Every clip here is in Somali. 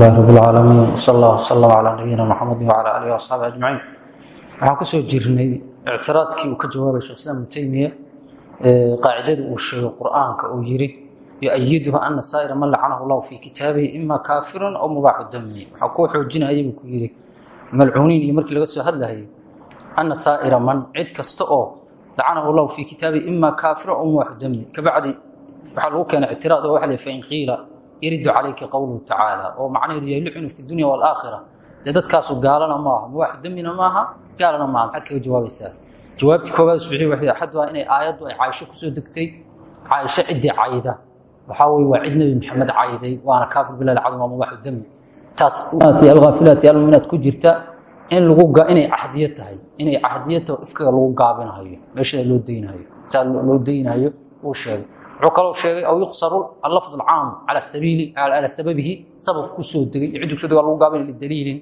ilahi rab اlcaalamiin wsal allah wslm calaa nabiyina mxamedi wcala alihi wasaxbi ajmaciin waxaan ku soo jirnay ictiraadkii uu ka jawaabay shekh islam ibnu teymiya qaacidadii uu sheegay qur'aanka uu yiri yuayiduha ana saa'ira man lacanahu llahu fii kitaabihi ima kaafirun aw mubaaxu dami waxaa kuu xoojinaya ku yidhi malcuuniin markii laga soo hadlayay ana saa'ira man cid kasta oo lacanahu llahu fii kitaabihi ima kaafirun aw mubaaxu dami kabacdi lagu keenay ictiraad oo waxa la fain qiila yaridu calayka qowluhu tacaala oo macnaheedu yahay lucinu fi dunya waalaakhira dee dadkaasu gaalana maaha mubaaxu damina maaha gaalana maaha maxaad kaga jawaabaysaa jawaabtii koowaad usbixi waxay axad waa inay aayaddu ay caaisho ku soo degtay caaisho ciddii cayda waxaa weye waa cid nebi maxamed cayday waana kaafir bilah alcadum waa mubaaxu dami taas alghaafilaati almuminaat ku jirta in lagu inay cahdiyo tahay inay cahdiyo tahay ifkaga lagu gaabinahayo meeshada loo daynahayo saa loo daynahayo uu sheegay wuxuu kaloo sheegay aw yuqsaru allafd alcaam cala sabiili calaa sababihi. Sababka ku soo degay iyo ciddu ku soo dega lagu gaabinay lidaliilin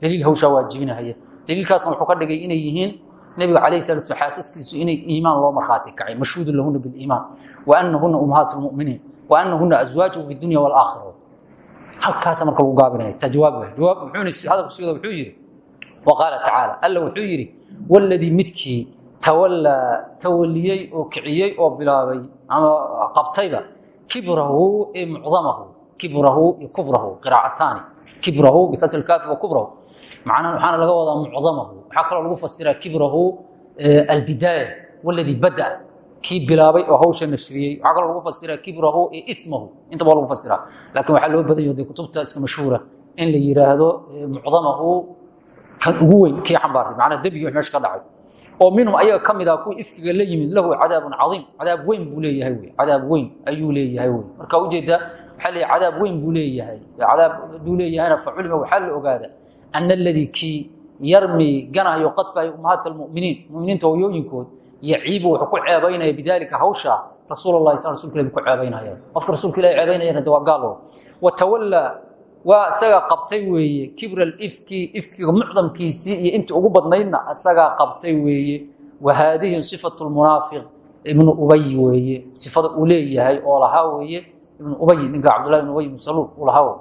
daliil hawshaa waajibinahaya daliilkaasna wuxuu ka dhigay inay yihiin nebiga calayhi salatu slam inay iimaan loo markhaati kacay mashhuudun lahuna biliimaan wa anahuna ummahaat lmuminiin wa anahuna aswaajuhu fi dunya walaakhira halkaasa marka lagu gaabinaya ta jawaab jawaab muxuuna hadalku sigooda wuxuu yidhi wa qaala tacaala alla wuxuu yidhi waladii midkii tawallaa tawaliyey oo kiciyey oo bilaabay ama qabtayba kibrahu ee mucdamahu kibrahu iyo kubrahu qiraacataani. Kibrahu bikasri lkaafi wa kubrahu. Macnaha waxaana laga wadaa mucdamahu. Waxaa kaloo lagu fasiraa kibrahu albidaaya waladii bada kii bilaabay oo hawsha nashriyey waxaa kaloo lagu fasiraa kibrahu ee ismahu intaba lagu fasiraa laakiin waxaa loo badan yahay kutubta iska mashhuura in la yiraahdo mucdamahu kan ugu weyn kii xambaartay. Macnaha dembigii wax meesha ka dhacay oo minhum ayaga ka mid ah kuwii ifkiga la yimid lahu cadaabun caiim cadaab weyn buu leeyahay cadaab weyn ayuu leeyahay marka ujeeda waxaa leeyahay cadaab weyn buu leeyahay. Cadaab haduu leeyahayna la ogaada ana aladii kii yarmi ganahayo qadfayo ummahaat almuminiin. Muminiinta hoyooyinkood yaciibu wuxuu ku ceebaynaya bidaalika hawsha rasuul lahi ilah buu ku ceebaynaya. Qofka rasuulka ilahi ceebaynayana de waa gaalo watawallaa waa isagaa qabtay weeye kibra ifki ifkiga mucdamkiisii iyo intii ugu badnaydna isagaa qabtay weeye wa haadihi sifatu munaafiq ibnu ubay weeye sifada uu leeyahay oo lahaa weeye ibnu ubay ninka cabdullahi ibn ubay ibn saluul uu lahaa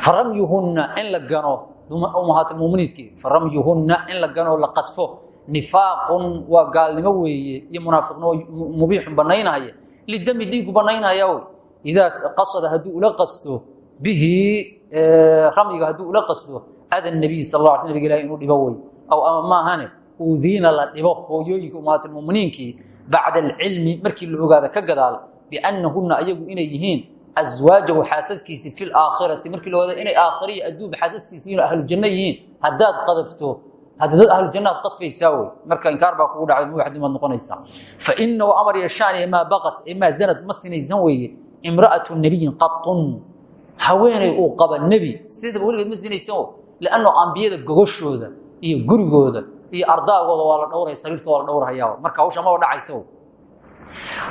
faramyuhunna in la gano umahaatlmuminiidkii faramyuhunna in la gano la qadfo nifaaqun weeye iyo munaafiqnimo mubiixun banaynahaya lidami dhiigu banaynaya wey idaa qasada hadduu ula qasto bihi ramyiga hadduu ula qasdo ada nabiy sal la nabig ilahi inuu dhibo wey aw ama maahane uudiina la dhibo hooyooyinka umahaatlmuminiinkii bacda alcilmi markii la ogaada ka gadaal biannahunna ayagu inay yihiin aswaajahu xaasaskiisi fi laakhirati markii la ogaada inay aakhiriya adduuba xaasaskiisi inuu ahlujanno yihiin haddaad qadafto hadda dad ahlujannaad qadfaysaa wey marka inkaar baa kugu dhacday muwaxdimaad noqonaysaa. Fa inahu amar yashaaniya maa baqat ee maa zanad ma sinaysan weeye. Imra'atu nabiyin qatun haweeney uu qaba nebi. Sidaba weligeed ma sinaysan lanno ambiyada gogoshooda iyo gurigooda iyo ardaagooda waa la dhowraya sariirta waa la dhowrhayaa marka hawsha maba dhacaysa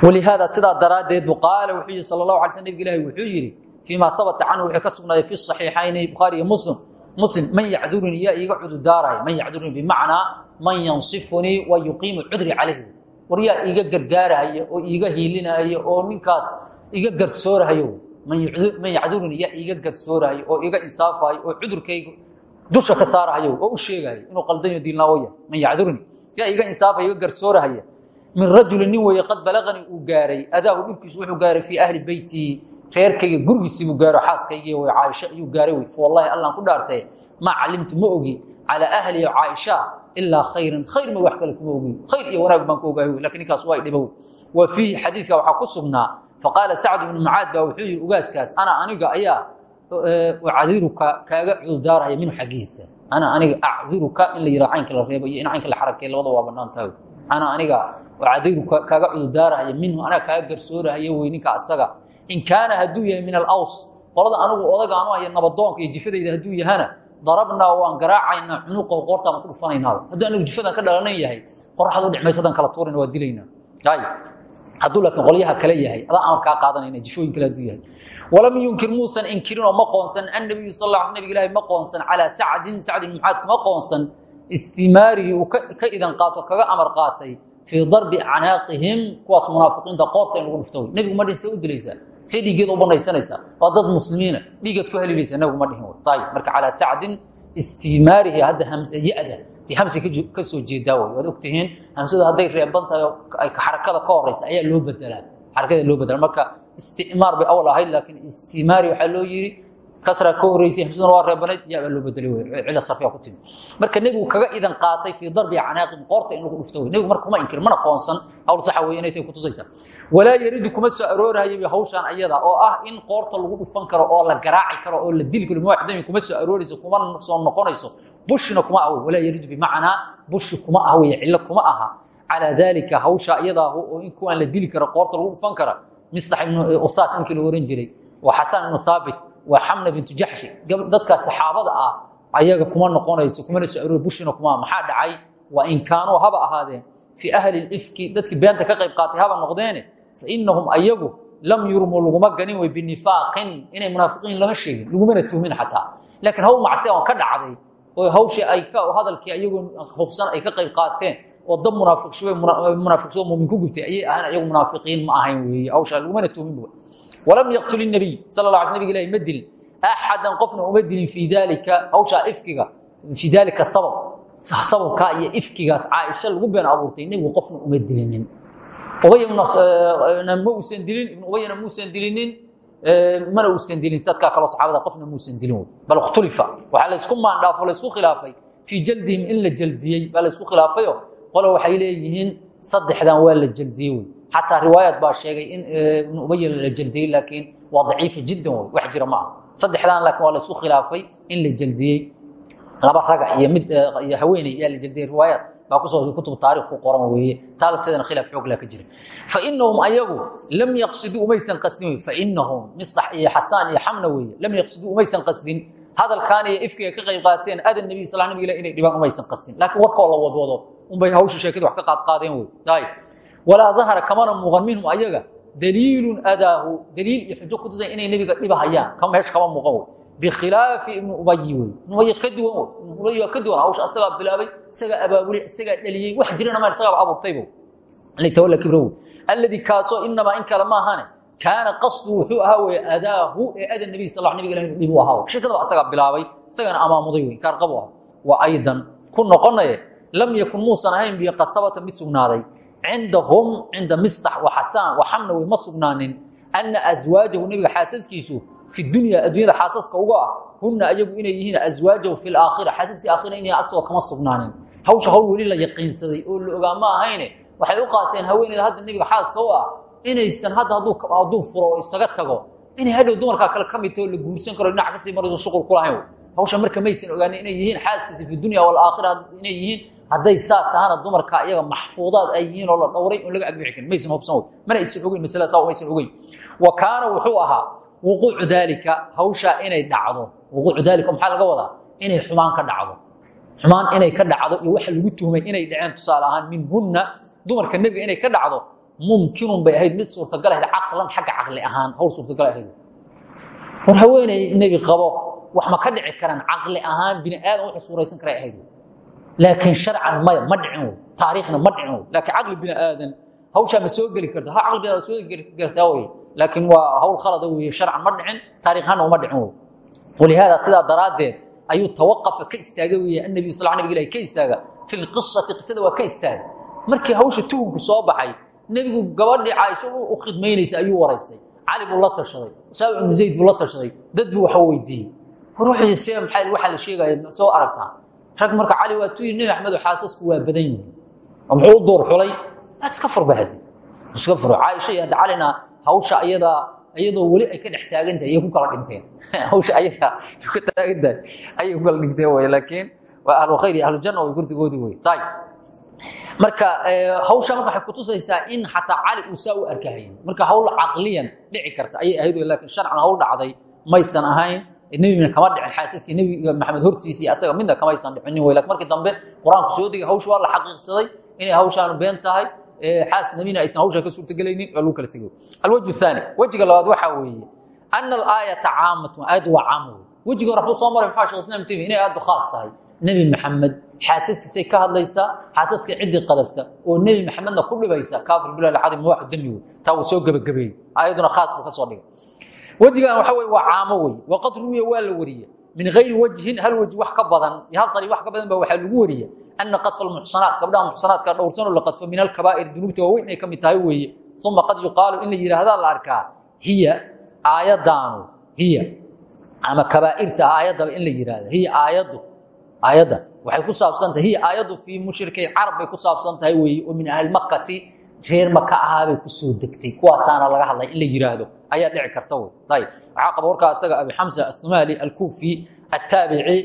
walihaada sidaa daraaddeed bu qaala wuxuu yihi sal lahu alay sl nabig ilahi wuxuu yidhi fii ma habata canhu wuxuu ka sugnaaday fi saxiixayni bukhaari iyo muslim. Muslim man yacdurunii yaa iiga cududaaraya man yacdurunii bimacnaa man yansifunii wa yuqiimu cudri calayhi. War yaa iiga gargaarahaya oo iiga hiilinahaya oo ninkaas iga garsoorahayo man yacdurunii yaa iiga garsoorahayo oo iga insaafahayo oo cudurkayga dusha ka saarahayo oo u sheegahayo inuu qaldanyo diilnaawo yahay. Man yacdurunii yaa iga insaafayo iga garsoorahaya min rajuli nin weeye qad balaqanii uu gaaray adaahu dhibkiisu wuxuu gaaray fii ahli beytii reerkayga gurigiisiibuu gaaro xaaskaygi w caaisha ayuu gaaray wey wallahi allaan ku dhaartay maa calimtu ma ogi calaa ahli caaisha ilaa khayran khayr ma wax kale kuma ogi khayr iyo wanaag baan ku ogahay wey laakiin ninkaas waa wey wa fiihi xadiidka waxaa ku sugnaa faqaala sacd ibnu mucaad baa wuxuu yihi ugaaskaas ana aniga ayaa acdiruka kaaga cudurdaarhaya minhu xaggiisa ana aniga acdiruka in la yidhaha caynka la reebo iyo in caynka la xarakey labada waa banaan ana aniga acdiruka kaaga cudurdaarahaya minhu anaa kaaga garsoorahaya wey asaga in kaana hadduu yahay min alaws qolada anigu odaga anu nabadoonka iyo jifadayda hadduu yahana darabnaa waan garaacaynaa cunuqa qoortaan ku dhufanaynaaba hadduu anigu jifadan ka dhalanan yahay qoraxda u dhexmaysadan kala tuurayna waa dilaynaa ay hadduu laakiin qolyaha kale yahay adaa amar kaa qaadanayna jifooyin kale hadduu yahay. Walam yunkir muusan inkirinoo ma qoonsan annabiyu sal alla nabig ilahi ma qoonsan calaa sacdin sacd ibn mucaad kuma qoonsan. Istimaarigii uu ka idan qaato kaga amar qaatay fii darbi acnaaqihim kuwaas munaafiqiinta qoorta in lagu dhufto nebigu ma see u dilaysaa. See dhiiggeeda u banaysanaysaa. Waa dad muslimiina. Dhiigaad ku helilaysa nabigu ma dhihin. Ayib marka calaa sacdin istimaarihi hadda ya-da dee hamsa ka soo jeedaa way waad ogtihiin hamsada hadday reeban tahay xarakada ka horeysa ayaa loo bedelaa xarakada loo bedela marka istimaar bay awal ahayd laakiin istimaari waxaa loo yiri kasra ka horeysay hamsaduna waa reebanayd yaa loo bedelay wey cila sarfiya ku timi. Marka nebigu kaga idan qaatay fii darbi canaaqin qoorta in lagu dhufto nebigu marka kuma inkir mana qoonsan. Hawl saxa wey inay tahay kutusaysaa walaa yaridu kuma soo aroorahayaba hawshaan ayada oo ah in qoorta lagu dhufan karo oo la garaaci karo oo la dili karo kuma soo kuma noqonayso bushina kuma ah walaa yaridu bimacnaa bushi kuma ah wey cilo kuma aha. Calaa dalika hawsha iyadaa in kuwaan la dili karo qoorta lagu dhufan kara mislax ibnu usaat ninkii la oran jiray waa xasan ibnu thaabit waa xamna bintu jaxshi dadkaa saxaabada ah ayaga kuma noqonayso kumana soo bushina kuma maxaa dhacay? Waa in kaanuu haba ahaadeen. Fii ahli lifki dadkii beenta ka qayb qaatay haba noqdeene fa inahum ayagu lam yurmuu laguma ganin wey binifaaqin inay munaafiqiin lama sheegin lagumana tuhmin xataa. Laakiin hawl macsiya oo ka dhacday oo hawshii ay hadalkii ayagoo hubsan ay ka qayb qaateen oo dab munaafiqshubay munaafiqsoo muumin ku gubtay ayay ahayn ayagu munaafiqiin ma ahayn weeye hawshaa lagumana tuhmin bu walam yaqtul الnabiy sal la ala nabig ilahi ma dilin. Axadan qofna uma dilin fii dalika hawshaa ifkiga fii dalika sabab sababkaa iyo ifkigaas caaisha lagu been abuurtay nebigu qofna uma dilinin. Ubay ma uusan dilin ibn ubayna muusan dilinin mana uusan dilin dadkaa kaloo saxaabada qofna muusan dilin. Bal ikhtulifa. Waxaa laysku maandhaafo laysku khilaafay. Fii jaldihim in la jaldiyey baa laysku khilaafayo. Qolo waxay leeyihiin saddexdan waa la jaldiyey wey. Xataa riwaayaad baa sheegay in ibn ubay la jaldiyey laakiin waa daciifa jiddan wey. Wax jira ma aha. Saddexdan laakiin waa laysku khilaafay in la jaldiyey. Laba raga iyo mid iyo haweeney ayaa la jaldiyey riwaayaad baa ku soo kutub taarikh ku qoran weeye. Taa lafteedana khilaaf xoog laa ka jira. Fainahum ayagu lam yaqsiduu umaysan qasdin. Fainahum mislax iyo xasaan iyo xamna weeye. Lam yaqsiduu umaysan qasdin. Hadalkaan iyo ifkiga ka qayb qaateen adan nabiy sal nabig ilah inay dhibaan umaysan qasdin. Laakiin warkoo la wadwado unbay hawsha sheekada wax ka qaad qaadeen wey ay walaa dahara kamana muuqan minhum ayaga daliilun adaahu daliil iyo xujo kutusan inay nebiga dhibahayaan. Kama meesha kama muuqan wey bikhilaafi ibni ubayi wey ibn ubay ka duwan wey ibn ubay waa ka duwan hawsha asagaa bilaabay isagaa abaabulay isagaa dhaliyey wax jirana ma isagaaba abuurtaybo litawalla kibrow alladii kaasoo inamaa in kale maahane kaana qasdu wuxuu ahaa weye adaahu ee ada nabiy sal nabig ilah dhib u ahaa shirkadaba asagaa bilaabay isagana amaamuday wey kaarqabu ah waa aydan ku noqonaye lam yakun muusan ahayn biyo qad habata mid sugnaaday cindahum cinda mistax wa xasaan wa xamna wey ma sugnaanin ana aswaajahu nebiga xaasaskiisu fi dunya addunyada xaasaska uga ah hunna ayagu inay yihiin aswaajahu fi laakhira xaasaskii aakhira inay agtooda kama sugnaanin hawsha hawl weli la yaqiinsaday oo la ogaa ma waxay u qaateen haweeneyda hadda nebiga xaaska u ah inaysan hadda hadduu furo isaga tago inay hadhow dumarkaa kale ka la guursan karo dhinac ka sii marayso shuqul ku lahayn hawsha marka maysan ogaanin inay yihiin xaaskiisa fi dunya walaakhira inay yihiin hadday saa dumarka iyaga maxfuudaad ay yihiin oo la dhowray oon laga karin maysan hubsan mana aysan ogeyn masalada saa maysan ogeyn wa kaana wuxuu ahaa wuquucu daalika hawshaa inay dhacdo wuquucu daalika maxaa laga wadaa? Inay xumaan ka dhacdo. Xumaan inay ka dhacdo lagu tuhmay inay dhaceen tusaale ahaan minhunna dumarka nebiga inay ka dhacdo mumkinun bay ahayd mid suurtagal ahayd caqlan xagga caqli ahaan hawl suurtagal ahayd. War haweeney nebi qabo wax ma ka dhici karaan caqli ahaan bini aadan wuxuu suuraysan karay ahayd. Laakiin sharcan maya ma dhicin taariikhna ma dhicin laakiin caqli bini aadan hawshaa ma soo geli karta ha caqli bini aadan soo geli kartaa wey laakiin waa hawl khalada weeye sharcan ma dhicin taariikhanna uma dhicin wey walihaada sidaa daraaddeed ayuu tawaqafa ka istaagay weeye. Annabi sal nabig ilahi ka istaaga. Fi lqisati qisada waa ka soo baxay nebigu gabadhii caaisho u khidmaynaysa ayuu waraystay. Cali buu la tashaday usaama oo xaasasku waa iska furba hadi iska furo caaisha iyo hadda calina hawsha ayadaa iyadoo weli ay ka dhex taagan tahay ayay ku kala dhinteen hawsha ayadaa ka taagan tahay ayay ku kala dhinteen wey laakiin waa ahlu khayr iyo ahlu janna way gurdigoodii wey tayib marka hawsha marka waxay kutusaysaa in xataa cali uu saa u arkahayay marka hawl caqliyan dhici karta ayay ahayd laakiin sharcan hawl dhacday maysan ahayn. Nebina kama dhicin xaasaskii nebiga maxamed hortiisa iyo asaga midna kamaysan dhicinin wey laakiin markii dambe qur'aanku soo degay hawsha waa la xaqiiqsaday inay hawshaanu been tahay xaas nebina aysan hawshaa ka suurtagelaynin waa lagu kala tego alwajhu thaani wejiga labaad waxaa weeye ana alaayata caamatun aayaddu waa caama wey wejiga hore waxuu soo maray maxaa shekh islam khaas tahay. Nebi maxamed xaasaskiisay ka hadlaysaa xaasaska ciddii qadafta oo nebi maxamedna ku dhibaysa kaafir bilah alcadim mawaaxu dami taa wuu soo gebagabeeyey aayadduna khaas buu ka soo dhigay. Wejigan waxa wey waa caamo wey waqad ruwiya waa la wariye min gayri wajhin hal wejhi wax ka badan hal ariiq wax ka badan ba waxaa lagu wariye ana qadfa almuxsanaat gabdhaha muxsanaadka dhowrsanoo la qadfo min alkabaa'ir dunuubta waaweyn inay ka weeye. Uma qad yuqaalu in la la arkaa hiya aayadaanu hiya ama kabaa'irta aayaddaba in la yidhaahda hiya aayaddu aayadda. Waxay ku saabsan hiya aayaddu fii mushrikiin carab bay ku saabsan weeye min ahlimakati reer maka ahaabay ku soo degtay. Kuwaasaana laga hadlay in la yidhaahdo ayaa dhici karta ayb waxaa qaba warkaa isaga abi xamsa athumaali alkuufi attaabici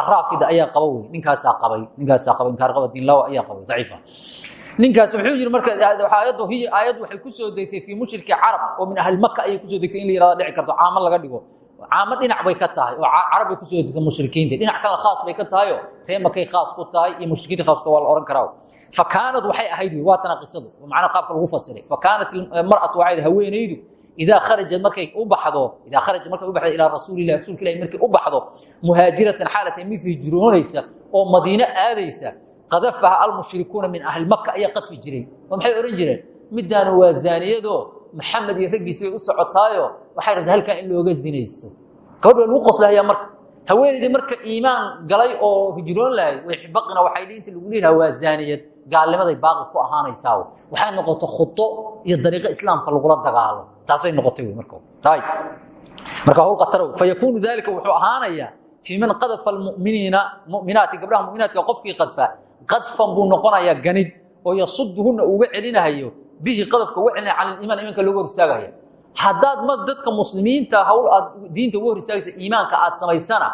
araafida ayaa qaba wey ninkaasaa qabay. Ninkaasaa qabay. Inkaarqaba dinlawa ayaa qabay. Daciifa. Ninkaas wuxuu yidhi marka aayaddu hiya aayaddu waxay ku soo degtay fii mushriki carab oo min ahli maka ayay ku soo degtay in la yihahdo dhici karto caamo laga dhigo caamo dhinac bay ka tahay oo carab bay ku soo degtay mushrikiinta. Dhinac kale khaas bay ka tahay oo ree makay khaas ku tahay iyo mushrikiinta khaaska waa la ohan karaa fa kaanad waxay ahayd waa tana qisadu. Macnaa qaabka lagu fasiray. Fa kaanat mar'atu waxay haweenaydu idaa kharajat markay u baxdo idaa kharajat markay u baxdo ilaa rasuulillahi rasuulka markay u baxdo muhaajiratan xaalatan mid hijroonaysa oo madiine aadaysa qadafaha almushrikuuna min ahli maka ayaa qadfi jiray. Oo maxay jireen? Middaanu waa zaaniyadoo maxamed iyo raggiisi u socotaayo waxay rabta halkaa in looga zinaysto. Gabadh waa lagu qoslahayaa marka. Haweenaydii marka iimaan galay oo hijroon lahayd way xibaqina waxay inta lagu leeyaha waa zaaniyad gaalnimaday ku ahaanaysaa. Waxay noqoto khudo iyo dariiqo islaamka lagula dagaalo. Taasay noqotay wy marka. Ayb marka hawl khataro fayakuunu dalika wuxuu ahaanayaa fii man qadafa almuminiina muminaati gabdhaha muminaadka qofkii qadfa qadfan buu noqonayaa ganid oo yasuduhuna uga celinahayo bihi qadafka uga celinaya can iimaan imanka looga hor istaagaya. Haddaad ma dadka muslimiinta hawl aad diinta uga hor istaagaysa iimaanka aad samaysana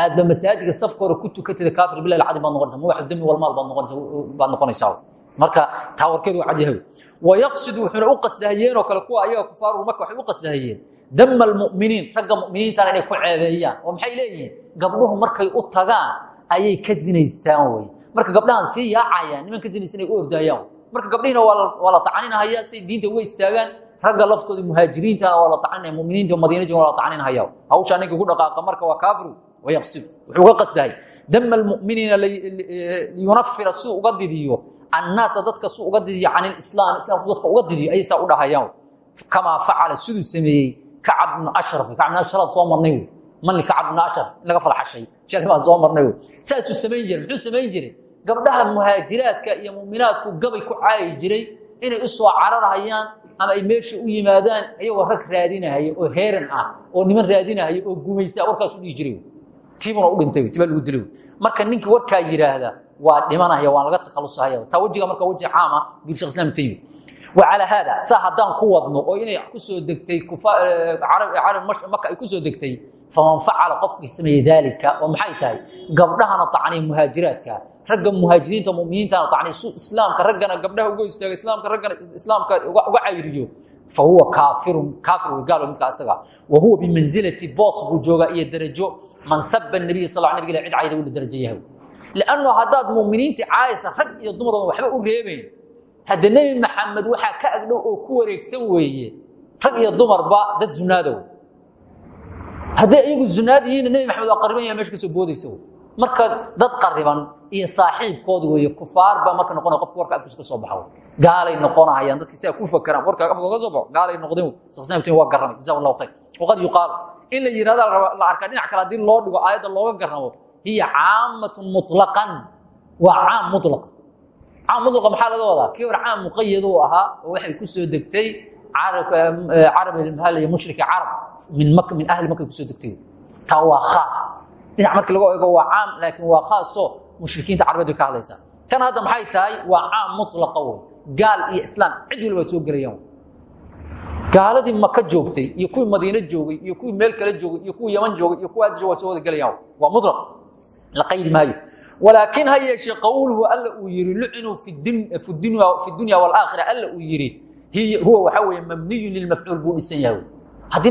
aadba masaajidka safka hore ku tukatida kaafir billahi alcadim baad noqonaysa muwaxid dami walmaal baad noqonaysa baad noqonaysaa. Marka taa warkeedu waa cad yahay. Wayaqsidu wuxuuna u qasdahayeen oo kale kuwa ayaga kufaaru marka waxay u qasdahayeen. Dama almu'miniin ragga mu'miniintana inay ku ceebeeyaan. Oo maxay leeyihiin? Gabdhuhu markay u tagaan ayay ka zinaystaan wey. Marka gabdhahan sii yaacayaan niman ka zinaysan ay u ordayaan marka gabdhihiina waa la tacaninahaya say diinta uga istaagaan. Ragga laftooda muhaajiriintana waa la tacaninaya muminiinta madiina joogan waa la tacaninahaya hawshaa ninkii ku dhaqaaqa marka waa kaafiru wayaqsidu wuxuu uga qasdahay dama almu'miniina liyunafira siduu uga didiyo annaasa dadka suu uga didiyo can ilislaam islaamku dadka uga didiyo ayay u dhahayaan. Kamaa facala siduu sameeyey kacab bnu ashraf. Kacab bnu ashraf soo marnay wey manli ashraf laga falxashay shadi baan soo marnay jiray muxuu samayn jiray gabdhaha muhaajiraadka iyo mu'minaadku gabay ku caayi jiray inay u soo cararhayaan ama ay meesha u yimaadaan iyagoo rag raadinahaya oo heeran ah oo niman raadinahaya oo gumaysaa warkaas u dhihi jiray. Tiibuna u dhintay tibaa lagu dilay. Marka ninkii warkaa yidhaahda waa dhimanaya waan laga takhalusahaya taa wejiga marka weji caam ah buu shekh islam taymi wacalaa haada saa haddaan ku wadno oo inay ku soo degtay carab maka ay ku soo degtay faman facala qofkii sameeye daalika oo maxay tahay? Gabdhahana tacniya muhaajiraadka. Ragga muhaajiriinta muminiintana tacniya su islaamka raggana gabdhaha uga istaaga islaamka raggana islaamka uga cayriyo. Fa huwa kaafirun kaafir wey gaalo midka asaga. Wa huwa bimanzilati boos buu joogaa iyo darajo. Man saba nabiya sal nabig cid cayda ula darajo yahay lanno haddaad muminiintii caayasa rag iyo dumaroodan waxba u reebayn hadda nebi maxamed waxaa ka agdhow oo ku wareegsan weeye rag iyo dumarba dad zunaadow hadday iyagu zunaad yihiinna nebi maxamed waa qariban yaha meesha ka soo boodaysa marka dad qariban iyo saaxiibkood weeye kufaar baa marka noqonaya qofka warka afkiisa ka soo baxa gaalay noqonahayaan dadki ku fakeraan warka afka ka soo baxo gaalay noqdeen saqsnaabtiin waa garramay jazahu allahu khayr. Waqad yuqaalu in la yidhahda la arkaa dhinac kale haddii loo dhigo aayadda looga garramo hiya caamatun muطlaqan waa caam mulaq caam mulaqa maxaa kii hore caam muqayad uu waxay ku soo degtay carab maxaa lay mushriki carab min min ahli markay ku soo degtay. Taa waa khaas. Dhinac markii laga ego waa caam laakiin waa khaaso mushrikiinta carabeed bay ka hadlaysaa. Tan hadda maxay tahay? Waa caam mulaqa wey gaal iyo islaam cid waliba soo gelayaan gaaladii maka joogtay iyo kuwii madiine joogay iyo kuwii meel kale joogay iyo kuwii yaman joogay iyo kuwa aad waa soo wada gelayaan waa mulaq la qaydi maayo. Walaakiin ha yeeshee qowluhu alla uu yihi lucinuu fi dunya waalaakhira alla uu yihi huwa waxaa weeye mabniyun lilmafcuul buu dhisan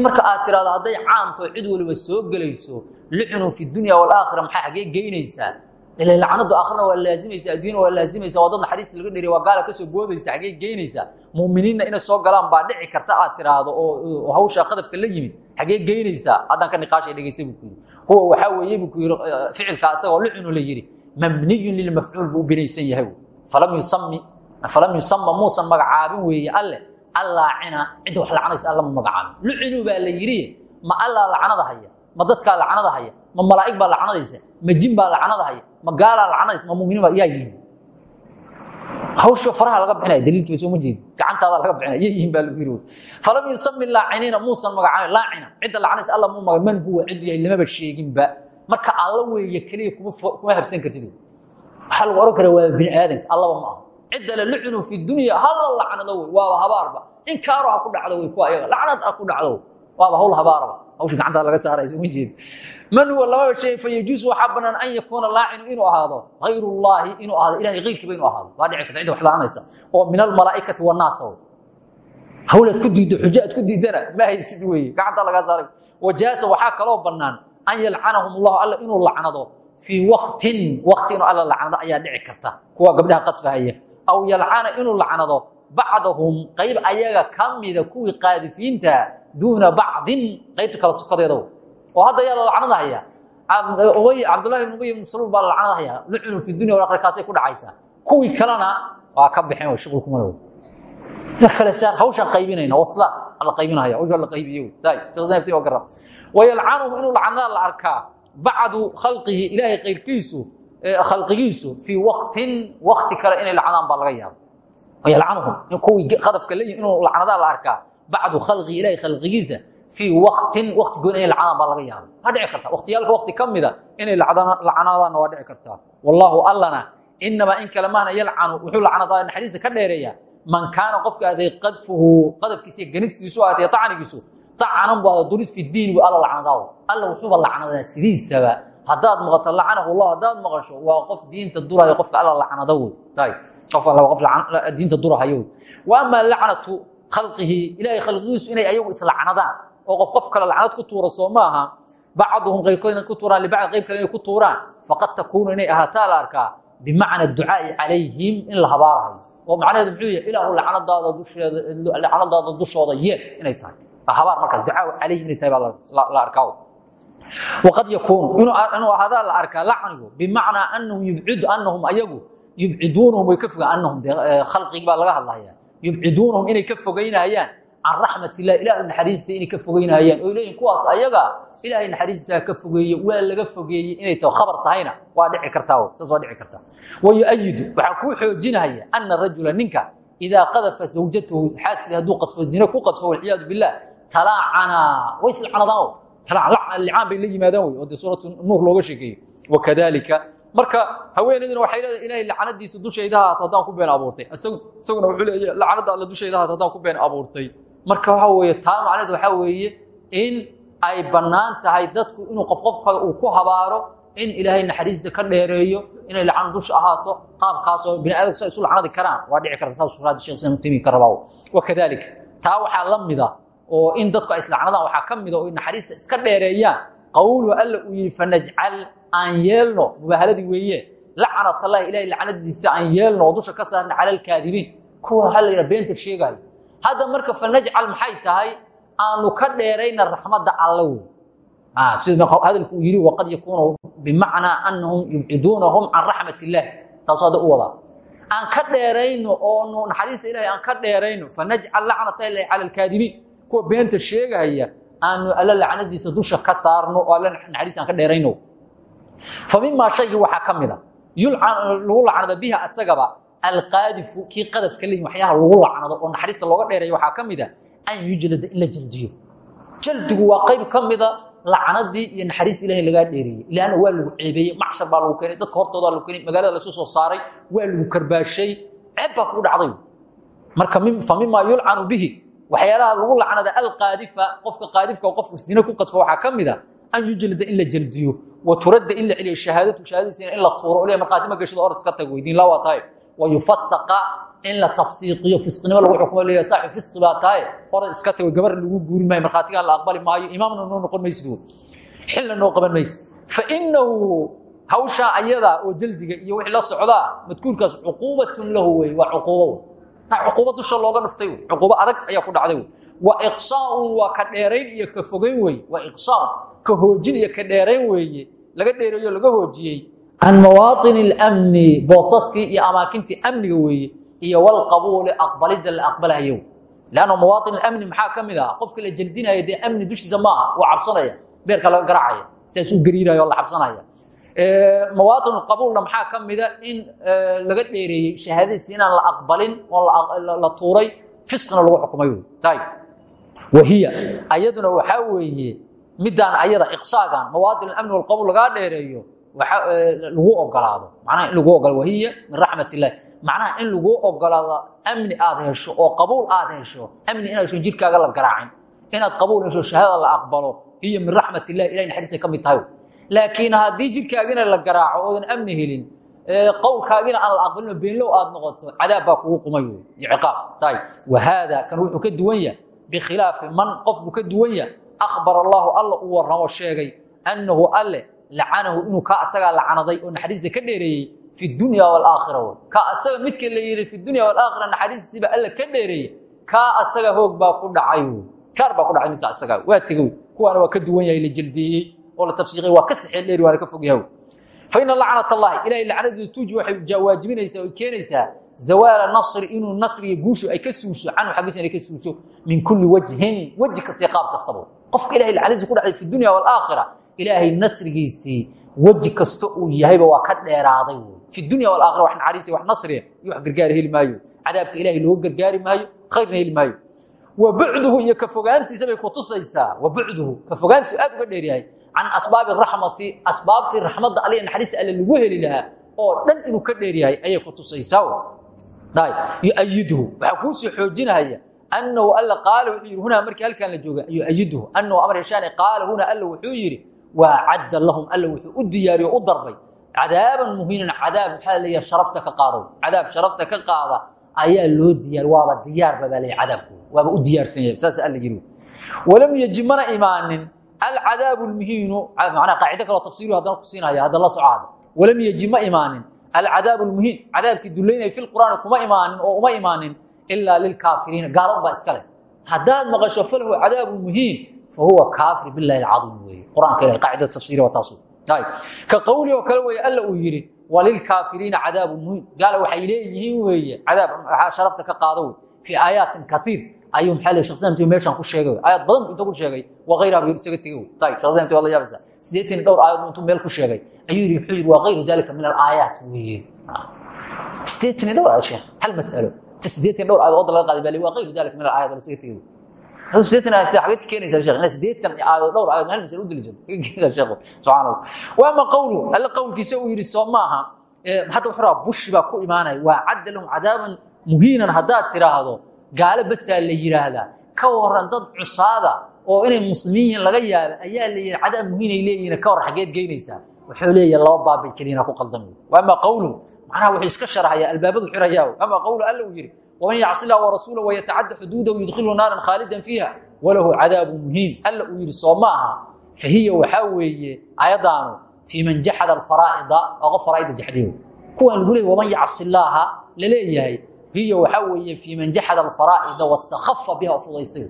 marka aad tiraahdo hadday caamto cid waliba soo gelayso lucinuu fi dunya waalaakhira maxaa xagee geynaysaa? Ila lacnadu aakhirna waa laazimaysa adduunyana waa laazimaysa waa dad laga dheriya waa gaala ka soo boodaysa xagee geynaysaa? Muuminiinna inay soo galaan baa dhici karta aad tiraahdo oo hawshaa qadafka la yimid xagee geynaysaa? Haddaan ka niqaashay dhegaysa buu ku huwa waxaa weeye buu ku yidhi ficilka asagoo la yidhi mabniyun lilmafcuul buu binaysan yahay. Falam yusami falam yusama muusan magacaabin weeye alle allaacina cidda wax lacnaysa alla ma magacaabin lucinuu baa la yidhi ma allaa lacnada haya ma dadkaa lacnada haya ma malaa'ig baa lacnadaysa ma jin baa lacnada haya ma gaalaa lacnadaysa ma muminiin baa yaa yihiin hawsha faraha laga bixinaya daliilkiiba soo ma jeedi gacantaada laga bixinaya yaa yihiin baa lagu yiri falam yusami laaciniina muusan magacaabin laacina cidda lacnaysa alla muu maga man huwa cid yahay lamaba sheeginba marka alla weeye keliya kuma habsan kartid waxaa lagu oran karaa waa bini aadanka allaba ma aha cidda la lucinu fi dunya halla lacnado wey waaba habaarba. In kaaro ha ku dhacdo wey kuwa ayaga lacnad ha ku dhacdo waaba hawl habaaraba. Hawsha gacantaa laga saaraya soo ma jeedi man huwa lamaba shay fayajuusu waxaa banaan an yakuuna laacinu inuu ahaado hayrullaahi inuu ahaado ilahay keyrkiiba inuu ahaado. Waa dhici karta cidda wax lacnaysa oo min almalaa'ikati wannaasa wey. Hawlaad ku diiddo xujo aad ku diidana ma haysid weeye gacantaa lagaa saaray. Wajaasa waxaa kaloo bannaan an yalcanahum allahu alla inuu lacnado. Fii waqtin waqti inuu alla lacnado ayaa dhici karta. Kuwa gabdhaha qadka haya aw yalcana inuu lacnado bacdahum qayb ayaga ka mida kuwii duuna bacdin qaybta kala sokadeeda oo hadda yaa la lacnadahaya cabdullahi ibn ubay ibn saluul baa la lacnadahaya fi dunya wal kaasay ku dhacaysaa kuwii kalena waa ka baxeen shuqul kuma lew mar kale saar hawshaan qaybinayna wasla la qaybinahaya hawsha la qaybiyo wayalcanuhum inuu lacnada la arkaa bacdu khalqihi ilaahay qayrkiisu khalqigiisu fii waqtin waqti kale inay lacnadaan baa laga yaaba wayalcanuhum kuwii qadafka leeyihiin inuu lacnadaa la arkaa. Bacdu khalqihi ilahay khalqigiisa fii waqtin waqti goon inay lacnadaan baa laga yaaba waa dhici karta. Waqtiyaalka waqti ka mida inay lacnadaanna waa dhici kartaa wallaahu allana inamaa in kale maana yalcanu wuxuu lacnadaa naxariista ka dheereeya man kaana qofka aday qadfuhu qadafkiisa ganiskiisu aatay acnigiisu acanan bu durid fi diin bu alla lacnadaa alla wuxuuba lacnadaa sidiisaba haddaad maqato lacanahu llah haddaad maqasho waa qof diinta durahayo qofka alla lacnado wey qof alla qof diinta durahayo wa amaa lacnatu khalqihi ilahay khalqigiisu inay ayagu islacnadaan. Oo qof qof kale lacnad ku tuura soo maaha bacduhum qayrkood inay ku tuuraan qayb kale ku tuuraan. Faqad takuunu inay ahaataa la arkaa bimacna ducaai calayhim in la oo macnaheedu muxuu yahay ilaahu lacnadaada dusheeda lacnadaada dushooda yeel inay tahay. Habaar markaas ducaa calayhi inay tahay la arkaa waqad yakuunu inuu ahaadaa la arkaa lacnigu bimacnaa anahum yubcidu anahum ayagu yubciduunahum way ka fogaan anahum khalqigi baa laga hadlahaya yubciduunahum inay ka fogeynayaan can raxmat illah ilahay naxariistiisa inay ka fogeynayaan oo leeyihiin kuwaas ayaga ilaahay naxariistaa ka fogeeye waa laga fogeeyey inay taho khabar tahayna waa dhici kartaa saas waa dhici kartaa wayuayidu waxaa kuu xoojinaya ana rajula ninka idaa qadafa zawjatahu xaaskiisa hadduu qadfo zine ku qadfo walciyaadu bilah talaacanaa way islacnadaan licaan bay la yimaadaan wey oo suuratu nuur looga sheekeeyey wakadalika marka haweenayduna waxay leedahay ilahay lacnadiisa dushayda haddaan ku been abuurtay isaguna wuxuu leeya lacnada alla dushayda haddaan ku been abuurtay marka waxa weeye taa macnaheed waxaa weeye in ay bannaan tahay dadku inuu qof qofka uu ku habaaro in ilaahay naxariista ka dheereeyo inay lacnad dusha ahaato qaabkaasoo bini aadamku sa isu lacnadi karaan waa dhici karta taas suraadda sheekh islam taymiya ka wakadalika taa waxaa la oo in dadku ay islacnadaan waxaa ka mida oo naxariista iska dheereeyaan. Qawluhu alla uu yihi fanajcal aan yeelno. Mubaahaladii weeye lacnat allahi ilahay lacnadiisa aan yeelno oo dusha ka saarna cala alkaadibiin kuwa waxaa la yidhaha beenta sheegayo hadda marka fanajcal maxay tahay? Aanu ka dheerayna raxmadda alla wey sida hadalku uu yihi waqad yakuunu bimacnaa anahum yubciduunahum can raxmat illahi taasuu hadda aan ka dheerayno oo naxariista ilahay aan ka dheerayno fanajcal lacnata ilahi cala alkaadibiin kuwa beenta sheegaya aanu alla lacnadiisa dusha ka saarno oo alla naxariista aan ka dheerayno. Fa mimaa shaygii waxaa ka biha asagaba alqaadifu kii qadafka leeyi waxyaha lagu lacnado oo naxariista looga dheereeyo waxaa ka mida yujlada in la jaldiyo. Jaldigu waa qayb ka mida iyo naxariis ilahay lagaa dheereeyey. Lanna waa lagu ceebeeyey macshar baa lagu keenay dadka hortoodaa lagu keenay magaalada lasu soo saaray waa lagu karbaashay ceeb baa dhacday. Marka fa mimaa bihi waxyaalaha lagu lacnada alqaadifa qofka qaadifka oo qofka sine ku qadfo waxaa ka mida an yujlada in la jaldiyo wa turadda in la celiyo shahaadatu shahaadadiisina in la tuuro le markaati ma gashado or iska tag weydiin laa waa tahay. Wa yufasaqa in la tafsiiqiyo fisqinimo lagu xukumo leeyahay saaxib fisqi baa tahay or iska tag gabar lagu guuri maayo markhaatigaan la aqbali maayo imaamna noo noqon maysid xilna noo qaban maysid. Fa inahu hawshaa ayada oo jaldiga iyo wixii la socdaa madkuurkaas cuquubatun lahu wey waa cuquubo cuquubo dusha looga dhuftay. Cuquubo adag ayaa ku dhacday. Wa iqsaaun waa ka dheerayn iyo ka fogeyn weeye waa iqsaaun ka hoojin iyo ka dheerayn weeye. Laga dheereeyo laga hoojiyey. Can mawaaطini اlamni boosaskii iyo amaakintii amniga weeye iyo walqabuuli aqbalidda la aqbalayo lanna mawaain amni maxaa ka ah? Qofka la jeldinaya dee amni dushiisa maaha waa cabsanaya beerka laga garacaya sidaasuu gariiraya oo la cabsanaya mawaain qabuulna maxaa ka mida in laga dheereeyey shahaadadiisi inaan la aqbalin oo la tuuray fisqina lagu xukumay wahiya ayaduna waxaa weeye midaan ayada iqsaagan mawaain amni walqabuul lagaa dheereeyo lagu ogolaado macnaha in lagu ogolaado wahiya min raxmat macnaha in lagu ogolaado amni aad hesho oo qabuul aad hesho amni inaadsan jirkaaga la garaacin inaad qabuul hesho shahaadada la aqbalo hiya min raxmat illahi ilahi mid tahay laakiin haddii jirkaagina la garaaco oodan amni helin qowlkaagina aan la aqbalino beenlow aad noqoto cadaab baa kugu qumay wey iyo ciqaab wahaada kan wuxuu ka duwan yahay bikhilaafi man qof buu ka duwan yahay akhbar allahu alla uu warramo sheegay annahu alle lacanahu inuu kaa asagaa lacanaday oo naxariista ka dheereeyey fi dunya waalaakhira wey kaa asaga midka la yidhi fi dunya waalaakhira naxariistiiba alla ka dheereeyey kaa asaga hoog baa ku dhacay wey kaar baa ku dhacay midka asagaa. Waa tegey. Kuwaana waa ka duwan yahay la jeldeeyey oo la tafsiiqay waa ka sixeel dheeri waana ka fog yahay faina lacnat allahi ilahay lacnadeedu tuuji waxay waajibinaysaa oy keenaysaa zawaala nasri inuu nasriga guushu ay ka suusho canhu xaggiisa inay ka suusho min kulli wajhin weji kasta qaab kastaba. Qofka ilahay lacnadiisa ku dhacday fi dunya waalaakhira ilaahay nasrigiisii weji kasta uu yahayba waa ka dheeraaday wey. Fi dunya waalaakhira wax naxariisa wax nasriya iyo wax gargaari heli maayo. Cadaabka ilahay looga gargaari maayo khayrna heli maayo. Wa bucduhu iyo ka fogaantiisa bay ku tusaysaa. Wa bucduhu ka fogaantiisu aad uga dheeryahay can asbaabi raxmati asbaabtii raxmadda alle naxariista alle lagu heli lahaa oo dhan inuu ka dheer yahay ayay ku tusaysaa yuayiduhu waxaa kuu soo xoojinahaya annahu alla qaala yidhi hunaa markii halkaan la jooga yuayiduhu annahu amar yashaani qaala hunaa alla wuxuu yidhi waa cadda lahum alla wuxuu u diyaariyo u darbay cadaaban muhiinan cadaab maxaa leeyahay sharafta ka qaado cadaab ayaa loo diyaar waaba diyaarba baa cadaabku waaba u diyaarsan yahay saas alla yidhi walam yajib mana alcadaabu lmuhiinu manaa qaacida kaloo tafsiiru haddana ku siinaya hadda la socaada walam yajib ma imaanin alcadaab lmuhiin cadaabkii dullaynaya fi lqur'aani kuma imaanin oo uma imaanin ilaa lilkaafiriina gaalad baa iska leh haddaad maqasho falahu cadaabu muhiin fa huwa kaafir bilahi alcaiim weeye quraanka ilahi qaacida tafsiiri waa taasu ka qowli oo kale weeye alla uu yidhi walilkaafiriina cadaabu muhiin gaala waxay leeyihiin weeye cadaab sharafta ka qaado wey fii aayaatin kaiir ayuu shakhsiyan intuu meeshan ku sheegay aayad badan intuu ku sheegay wa ghayraha buu isaga shakhsiyan intuu la yaabaysa sideetan dhowr aayad intuu meel ku sheegay ayuu yidhi wuxuu yidhi waa ghayru dalika min alaayaat weeye sideetan dhowr aayad sheekh hal mas'alo ta sideetan dhowr aayad oo laga qaaday baa waa ghayru dalika min alaayaat wala isaga hadu sideetan aayad sida xageed keenaysa sheekh inaa sideetan aayad dhowr aayad hal mas'alo u dalisan keenaysa sheekh subxaan allah wa ama qawlu alla qawlkiisa uu yidhi soo maaha hadda wuxuu rabaa bushi baa ku imaanaya waa cadda lahum cadaaban muhiinan haddaad tiraahdo gaalo basaa la yidhaahdaa ka waran dad cusaada oo inay muslimiin laga yaaba ayaa la yidhi cadaab muhiinay leeyihiin ka war xageed geynaysaa. Wuxuu leeyahay laba baabay keliyana ku qaldamay ama qawlu macnaha wuxuu iska sharxayaa albaabadu xirayaa ama qawlu alla uu yidhi waman yacsi illah warasuula wayatacadda xuduudahu yudkhilu naaran khaalidan fiiha walahu cadaabu muhiin alla uu yidhi soo ma aha. Fahiya waxaa weeye ayadaanu fii man jaxada alfaraa'ida oo qof faraa'ida jaxdiyo kuwan lagu leeyahy waman yacsi illaaha la leeyahay hiy waxaa weeye fii man jaxada alfaraa'ida wastakhafa biha oo fudaystay.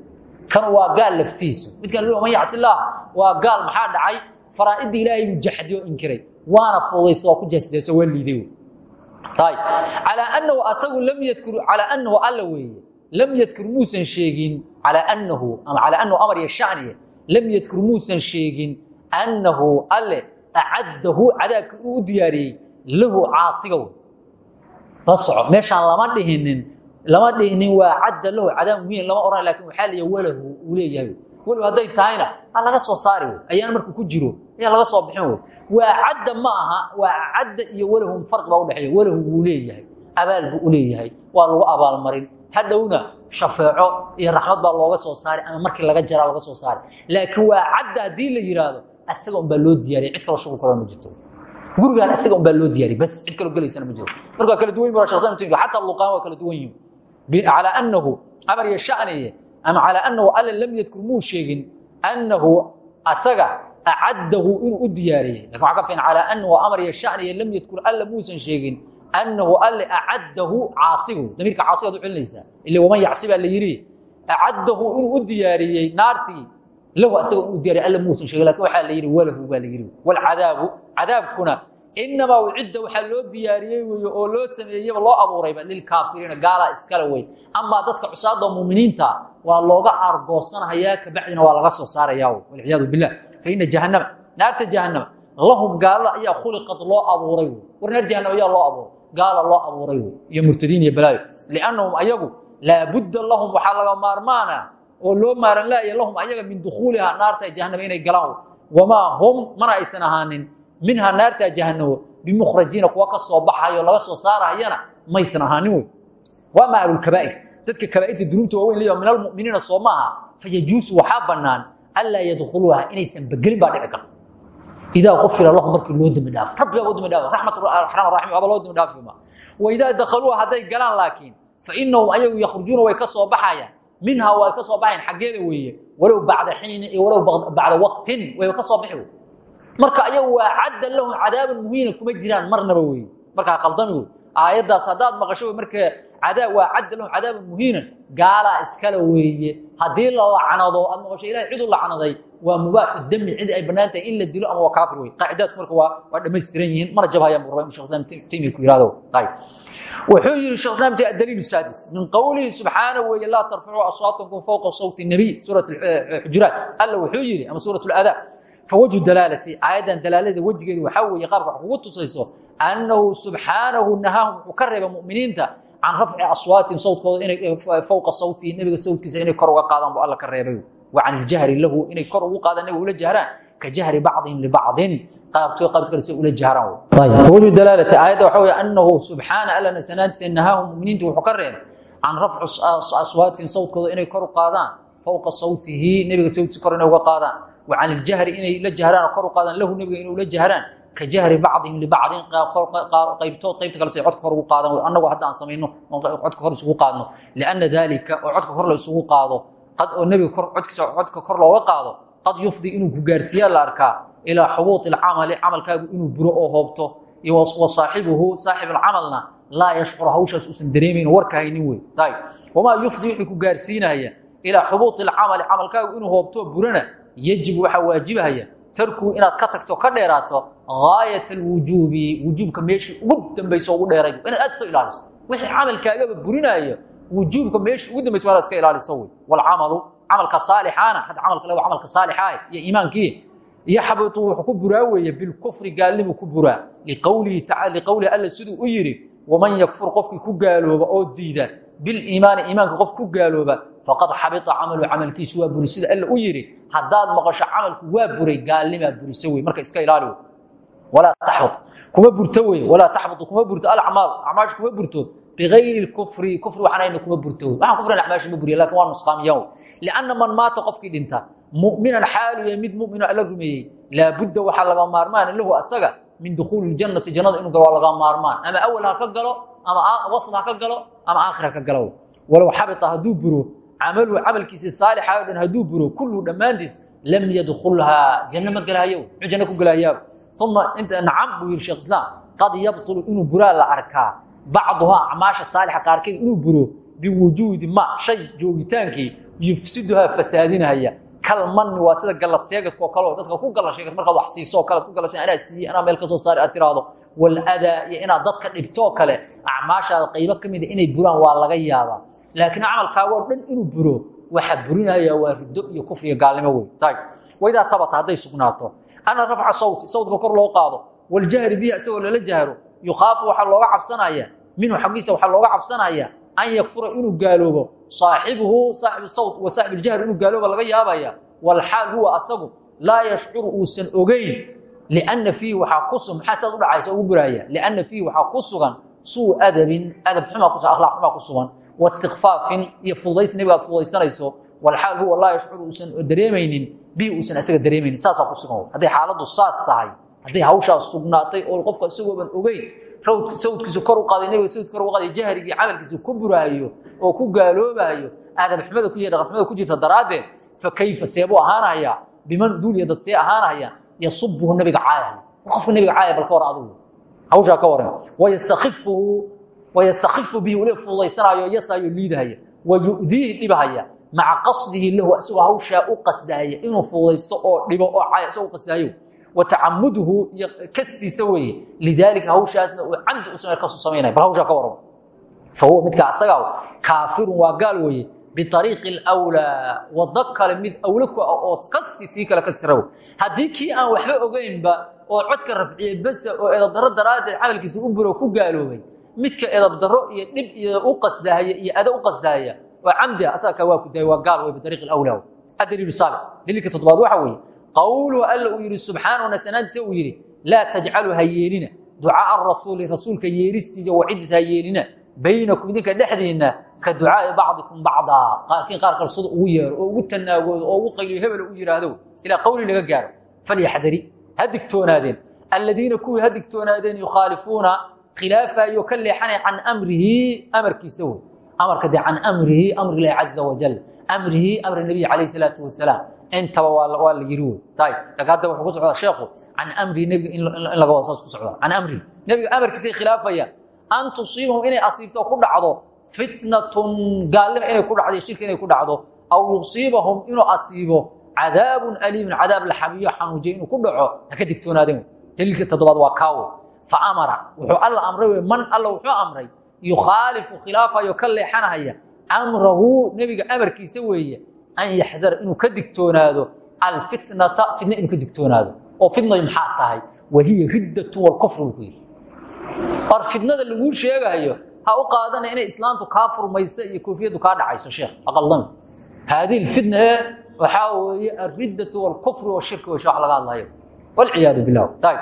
Kan waa gaal laftiisu. Midkan man yacsi ilaah waa gaal maxaa dhacay? Faraa'idda ilaahay buu jaxdiyo inkiray. Waana fudaysta oo ku jaasdeeso waa liiday. Calaa annahu asagu lam yadkur calaa annahu alla weeye lam yadkur muusan sheegin calaa annahu ama calaa annahu amar iyo shaniye lam yadkur muusan sheegin annahu alle acaddahu cadaabka inuu u diyaariyey lahu caasiga wey la soco lama dhihinin. Lama dhihinin waa cadda lahu cadaab muhiin lama ohan laakiin waxaa leeya walahu uu leeyahay. Walow hadday tahayna ha laga soo saari wey ayaan markuu ku jiro ayaa laga soo bixin waa cadda ma aha waa cadda iyo walahum farqi baa udhexeeya walahu wuu leeyahay abaal buu u leeyahay waa lagu abaalmarin hadhowna shafeeco iyo raxmad baa looga soo saari ama markii laga jaraa laga soo saari. Laakiin waa cadda haddii la yidhaahdo asaga un baa loo diyaariyay. Cid kalo shuqul kaloo ma jirto gurigaan isaga un baa loo diyaariyay bas cid gelaysana ma jiro. Marka waa kala duwan yihiin xataa luqaan waa kala duwan yihiin calaa annahu amar iyo shaniye ama calaa annahu alla lam yadkur muu sheegin annahu asaga acaddahu inuu u diyaariyey. Lakin waxa ka fiican calaa annahu amar iyo shaniye lam yadkur alla muusan sheegin annahu alle acaddahu caasigu. Damiirka caasigaad u celinaysaa. Ila waman yacsi baa la yidhi acaddahu u diyaariyey naartii lahu asaga inuu diyaariy alla muusan sheegin laakiin waxaa la yidhi walahu baa la yidhi walcadaabu cadaabkuna inamaa waxaa loo diyaariyey wey oo loo sameeyeyba loo abuurayba lilkaafiriina gaalaa iskale wey amaa dadka cusaada muminiinta waa looga aargoosanahayaa kabacdina waa laga soo saaraya walciyaadu bilah faina jahanama naarta jahanama lahum gaalada ayaa khuliqad loo abuuray war naar jahanam ayaa loo abuuray gaala loo abuuray iyo murtadiin iyo balaayo liannahum ayagu laabudda lahum waxaa laga maarmaana oo loo maaran laaya lahum ayaga min dukhuulihaa naarta jahanama inay galaan. Wamaa hum mana aysan ahaanin. Minhaa naartaa jahanamo bimukhrajiina kuwa ka soo baxayo laga soo saarahayana maysan ahaanin wey. Waama ahlulkabaa'ir dadka kabaa'irta dunuubta waaweyn leeyaho min almuminiina soo maaha fayajuusu waxaa bannaan anlaa yadkhuluuha inaysan begelin baa dhici karta. Idaa qufira lahum markii loo dembi dhaafo. Rabbigaa u dembi dhaafo. Raxmat raxmaan raxiim aba loo dembi dhaafima wa idaa dakhaluuha hadday galaan laakiin fa inahum ayagu yakhrujuuna way ka soo baxayaan minhaa way ka soo baxayan xaggeeda weeye. Walow bacda xiini iyo walow bacda waqtin way ka soo bixi wey marka ayagu waa caddan lahum cadaaban muhiina kuma jiraan marnaba wey markaa qaldami aayaddaas haddaad maqasho marka waa caddan lahum cadaaban muhiinan. Gaalaa iskale weeye. Haddii la lacnado aad maqasho ilahay cid u lacnaday waa mubaaxu dami cid ay bannaan tahay in la dilo ama waa kaafir wey qaacidaadku marka waa dhammaystiran yihiin. Mana jabhayaan buu rabaa inu shekh islam taymiya ku yihahdo wuxuu yihi shekh islam ti adaliil saadis. Min qowlihi subxaanahu weeye laa tarfacuu aswaatakum fowqa sawti nabiy. Suurat xujuraat alla wuxuu yihi ama suurat ladaab fawajhu dalaalati. Aayaddan dalaalada wejigeedu waxaa weeye qaabka wax kugu tusayso anahu subxaanahu nahaahum wuxuu ka reebay muminiinta can rafci aswaatin sawtkooda ina fowqa sawtkiisa inay kor uga qaadaan buu alla ka reebay wa can iljahri lahu inay kor ugu qaadaan nebiga ula jahraan ka jahri bacdihim libacdin qaabtoo qaabid kale si ula jahraan wawju dalaalati aayadda waxa wey anahu subxaana allana sanaantiisa nahaahum muminiinta wuxuu ka reebay can rafci aswaatin inay kor u qaadaan fowqa sawtihi nebiga sawtkiisa kor inay uga qaadaan wa can iljahri inay la jahraan kor u qaadaan lahu nebiga inay ula jahraan ka jahri bacdihim libacdin qaybtood qaybta kale say codka kor ugu qaadan annagu hadda aan samayno codka kor isugu qaadno lianna dalika oo codka kor la isugu qaado qad oo nebiga kor codkiisa codka kor looga qaado qad yufdi inuu ku gaarsiiyaa la arkaa ilaa xubuuط الcamali camalkaagu inuu buro oo hoobto iyo wa saaxibuhu saaxib alcamalna laa yashcuru hawshaas uusan dareemayn warka haynin wey ayb wamaa yufdi wuxuu ku gaarsiinaya ilaa xubuuط الcamali camalkaagu inuu hoobto burana yajib waxaa waajibahaya tarkuu inaad ka tagto ka dheeraato gaayat alwujuubi wujuubka meeshii ugu dambayso ugu dheeray inaad aad soo ilaaliso. Wixii camalkaagaba burinaayo wujuubka meeshii ugu dambayso inaad iska ilaaliso wey. Walcamalu camalka saalixaana hadda camalka le camalka saalixa iyo iimaankii yaxbitu wuxuu ku buraa weeye bilkufri gaalnimu ku buraa. Liqowlihi alla siduu u yidhi waman yakfur qofkii ku gaalooba oo diida biliimaani iimaanka qof ku gaalooba faqad xabita camalu camalkiisu waa buri sida alla u yidhi haddaad maqasho camalku waa buray gaalnimaa burisa marka iska ilaali walaa taxbut kuma burto wey walaa taxbutu kuma burto alacmaal acmaashu kuma burto bigayri kufri kufri waxaan hayna kuma burto wey waxaan kufrin acmaasha ma buriya laakiin waa nusqaamiyaan wey lianna man maata qofkii dhinta mu'minan xaalu yahay mid mu'mino alla rumeeyey laabudda waxaa laga maarmaan lahu asaga min dukhuuli ljannati jannada inuu galo waa laga maarmaan ama awal ha ka galo ama wasl ha ka galo ama aakhir ha ka galo walow xabita hadduu buro camaluhu camalkiisii saalixa o dhan hadduu buro kullu dhammaantiis lam yadkulhaa janno ma gelahayo muxuu janno ku gelahayaa uma nacam buu yihi sheekh islaam qad yabtulu inuu buraa la arkaa bacduhaa acmaasha saalixa qaarkeed inuu buro biwujuudi ma shay joogitaankii yufsiduhaa fasaadinahaya kalmanni waa sida gallad sheegadka oo kaleo dadka ku galla sheegad wax siiso kale ku galla anaa siiyey anaa meel ka soo saari aad tiraahdo waladaa iyo inaad dadka dhibtoo kale acmaashaada qaybo ka mida inay buraan waa laga yaabaa laakiin camalkaagoo dhan inuu buro waxa burinaya waa riddo iyo kufriga gaalnimo wey ayb waidaa habata hadday sugnaato ana rafca sawti sawtka kor loo qaado. Waljahri bihi isagoo lala jahro yukhaafu waxaa looga cabsanaya minhu xaggiisa waxaa looga cabsanaya an yakfura inuu gaaloobo. Saaxibuhu saaxibu sawt wa saaxib iljahri inuu gaalooba laga yaabaya. Walxaal huwa asagu laa yashcuru uusan ogeyn. Lianna fiihi waxaa ku sugan maxaa sidaad u dhacaysa ugu buraaya lianna fiihi waxaa ku sugan suu adabin adab xumaa ku akhlaaq xumaa walxaal huwa laa yashcuru uusan dareemaynin bihi uusan isaga dareemaynin. Saasaa ku sugan hadday xaaladdu saas tahay hadday hawshaas sugnaatay oo qofka isagooban ogeyn sawdkiisu kor u qaaday nebiga sawdka kor u qaaday jahrigii camalkiisa ku buraayo oo ku gaaloobayo aadab xumada ku iyo dhaqan xumada ku jirta daraaddeed fa kayfa seebuu ahaanahayaa? Biman duuliya dad see ahaanahaya yasubuhu nabiga caayaya qofka nabiga caaya bal ka war hawshaa ka waran. Wayastakifuhu wayastakifu bihi weliba fududaysanaayo yasaayo liidahaya. Wayu'diihi dhibahaya maca qasdihi lahu isagoo hawshaa u qasdahaya inuu fududaysto oo dhibo oo caaya isagoo u qasdahayo wa tacamuduhu iyo kastiisa weeye lidaalika hawshaasna uu camdi u samey kasu samaynaya bal hawshaa ka warramo fa huwa midka asagaa kaafirun waa gaal weeye biariiqi alwlaa wado kale mid awlo ku ah oo kasi tii kale ka siraw haddii kii aan waxba ogeynba oo codka rafciye besa oo edabdaro daraaddeed camalkiisa u buro ku gaaloobay midka edabdaro iyo dhib iyo oo camdi ah asaga waa ku daaya waa gaal wey biariiqi alawlaa adaliilu saabic daliilka toddobaad waxa weeye qowluhu alla uu yidhi subxaanahu nasanaantiisa uu yidhi laa tajcalu ha yeelina ducaaa rasuuli rasuulka yeeristiisa wacidiisa ha yeelina baynakum idinka dhexdiinna ka ducaai bacdikum bacdaa qaarkiin qaar kale sida ugu yeero oo ugu tanaagoodo oo ugu qayliyo hebel u yidhaahdo ilaa qowli laga gaaro. Falyaxdari ha digtoonaadeen. Alladiina kuwii ha digtoonaadeen yukhaalifuuna khilaafayo ka leexanaya can amrihi amarkiisa wey amarka dee can amrihi amri ilahi caza wajal. Amrihi amri nabiy calayh salaatu wasalaam. Intaba waa la yiri wey hadda wuxuu ku socdaa sheekhu can amrihi nebiga in laga wada ku socdaa. Can amrihi. Nebiga amarkiisay khilaafayaan an tusiibahum inay asiibto ku dhacdo. Fitnatun gaalnima inay ku dhacdo shirki inay ku dhacdo. Aw yusiibahum inuu asiibo. Cadaabun aliimun cadaab la inuu ku dhaco ha ka digtoonaadeen. Daliilka toddobaad waa kaawo. Fa amara. Wuxuu alla amray man alla wuxuu amray yukhaalifu khilaafayo ka leexanahaya amrahu nebiga amarkiisa weeye an yaxdara inuu ka digtoonaado alfitnata fitna inuu ka digtoonaado. Oo fitnay maxaa tahay? Wahiya riddatu walkufr buu ku yidhi. Or fitnada laguu sheegayo ha u qaadana inay islaamtu kaa furmayso iyo koofiyaddu kaa dhacayso sheekh aqaldami haadihi lfitna ee waxaa weeye alriddatu walkufri washirki wesh wax laga hadlayo. Walciyaadu billah. Ayb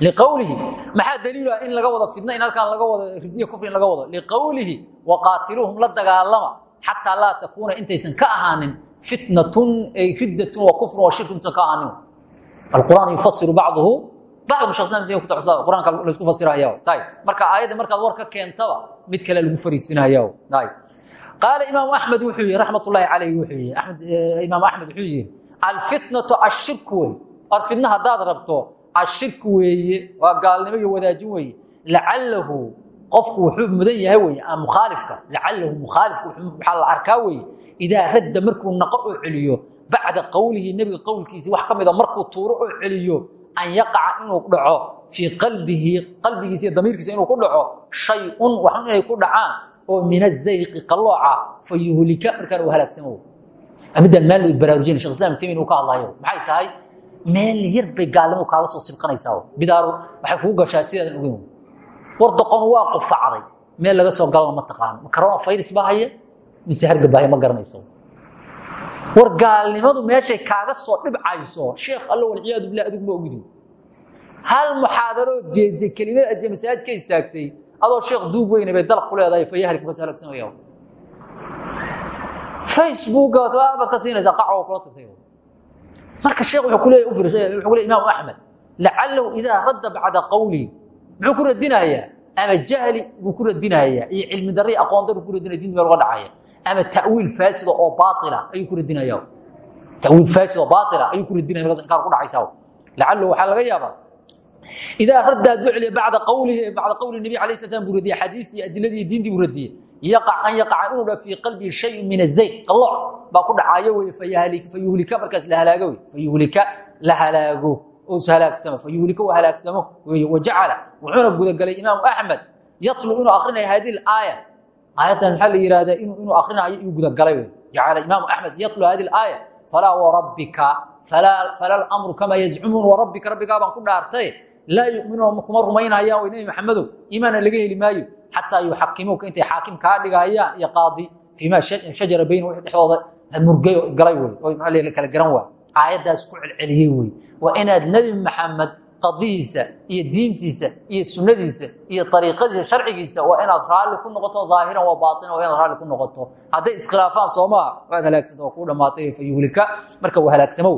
liqowlihi maxaa daliilu ah in laga wado fitna in halkaan laga wado riddiya kufri in laga wado liqowlihi waqaatiluuhum la dagaalama xataa laa takuuna intaysan ka ahaanin fitnatun ay riddatun wa kufrun wa shirkun intaysan ka ahaanin alqur'aan yufasiru bacduhu bacdu taxusada quraanka la isku fasiraya ayb marka aayadda markaad war ka keentaba mid kale lagu fariisinaya ayb qaala imaamu axmed wuxuu yihi raxmat ullaahi calayh wuxuu yihi amed imaamu axmed wuxuu yihi alfitnatu ashirku wey war fitna haddaad rabto ashirku weeye waa gaalnimo iyo wadaajin weeye. Lacalahu qofku wuxuu mudan yahay wey mukhaalifka lacalahu mukhaalifka waxaa la arkaa weye idaa radda markuu naqo oo celiyo bacda qowlihi nebiga qowlkiisi wax ka mida markuu tuuro oo celiyo an yaqaca inuu dhaco fii qalbihi qalbigiisa iyo inuu ku dhaco shay-un waxun ku dhacaan oo min azayqi qalooca fa yuhlika markaan uu halaagsamo midaan maal taymin uu ka hadlayo maxay tahay meel yar bay gaalnimo kaala soo sibqanaysaa bidaaru waxay kugu gashaa sidaadan ogeyn. War doqon waa qufacday meel laga soo galana ma taqaano ma corona virus baa haya mise hargabahaya ma garanaysa war gaalnimadu meeshay kaaga soo dhibcayso sheekh alla walciyaadu billah adigu ma ogidi hal muxaadaroo jeedisay kelimad aje masaajid ka istaagtay adoo sheekh duug weyne bay dalaq ku leedahay fayahlik markaad halagsamaya facebooka baad ka siinaysaa qaco kula tagtay marka sheekh wuxuu leeyahay imaamu axmed lacalahu idaa radda bacda qawlihi muxuu ku radinayaa ama jahli buu ku radinayaa iyo cilmi darri aqoon darri ku radinaya diinta meel uga dhacaya. Ama tawiil faasida oo baaila ayuu ku radinaya. Tawiil faasid oo baaila ayuu ku radinaya markaas inkaar ku dhacaysa. Lacalahu waxaa laga yaabaa idaa radda hadduu celiya bacda qawlihi qawli nabi alayh slam buu radiyay xadiistii adiladii diintii yaqac an yaqaca inuu dha fii qalbihi shayun min azayq qalooc baa ku dhacayo wey fayuhlika markaas la halaago wey fayuhlika la halaago. Oo is halaagsamo fayuhlika uu halaagsamo. Wey wajacala wuxuuna gudagalay imaamu axmed yatlu inuu akrinayo hadihi aaya. Aayaddan maxaa la yihahdaa inuu akrinayo iyuu gudagalay wey jacala imaamu axmed yatlu hadihi aaya. Falaa warabbika fala lamru kamaa yazcumuun warabbika rabbigaa baan ku dhaartay. Laa yuminuuna kuma rumaynayaan wey nebi maxamedow iimaana laga heli maayo xataa yuxakimuuka intay xaakim kaa dhigahayaan iyo qaadi fiima shajara bayna wixii dhexdooda murgay galay wey kala garan waay aayaddaas ku celceliyey wey waa inaad nebi maxamed qadihiisa iyo diintiisa iyo sunnadiisa iyo ariiqadiisa sharcigiisa waa inaad raalli ku noqoto aahiran waa baaina waa inaad raalli ku noqoto hadday iskhilaafaan soomaa waad halaagsanta waa kuu dhamaatay fayuhlika marka waa halaagsamo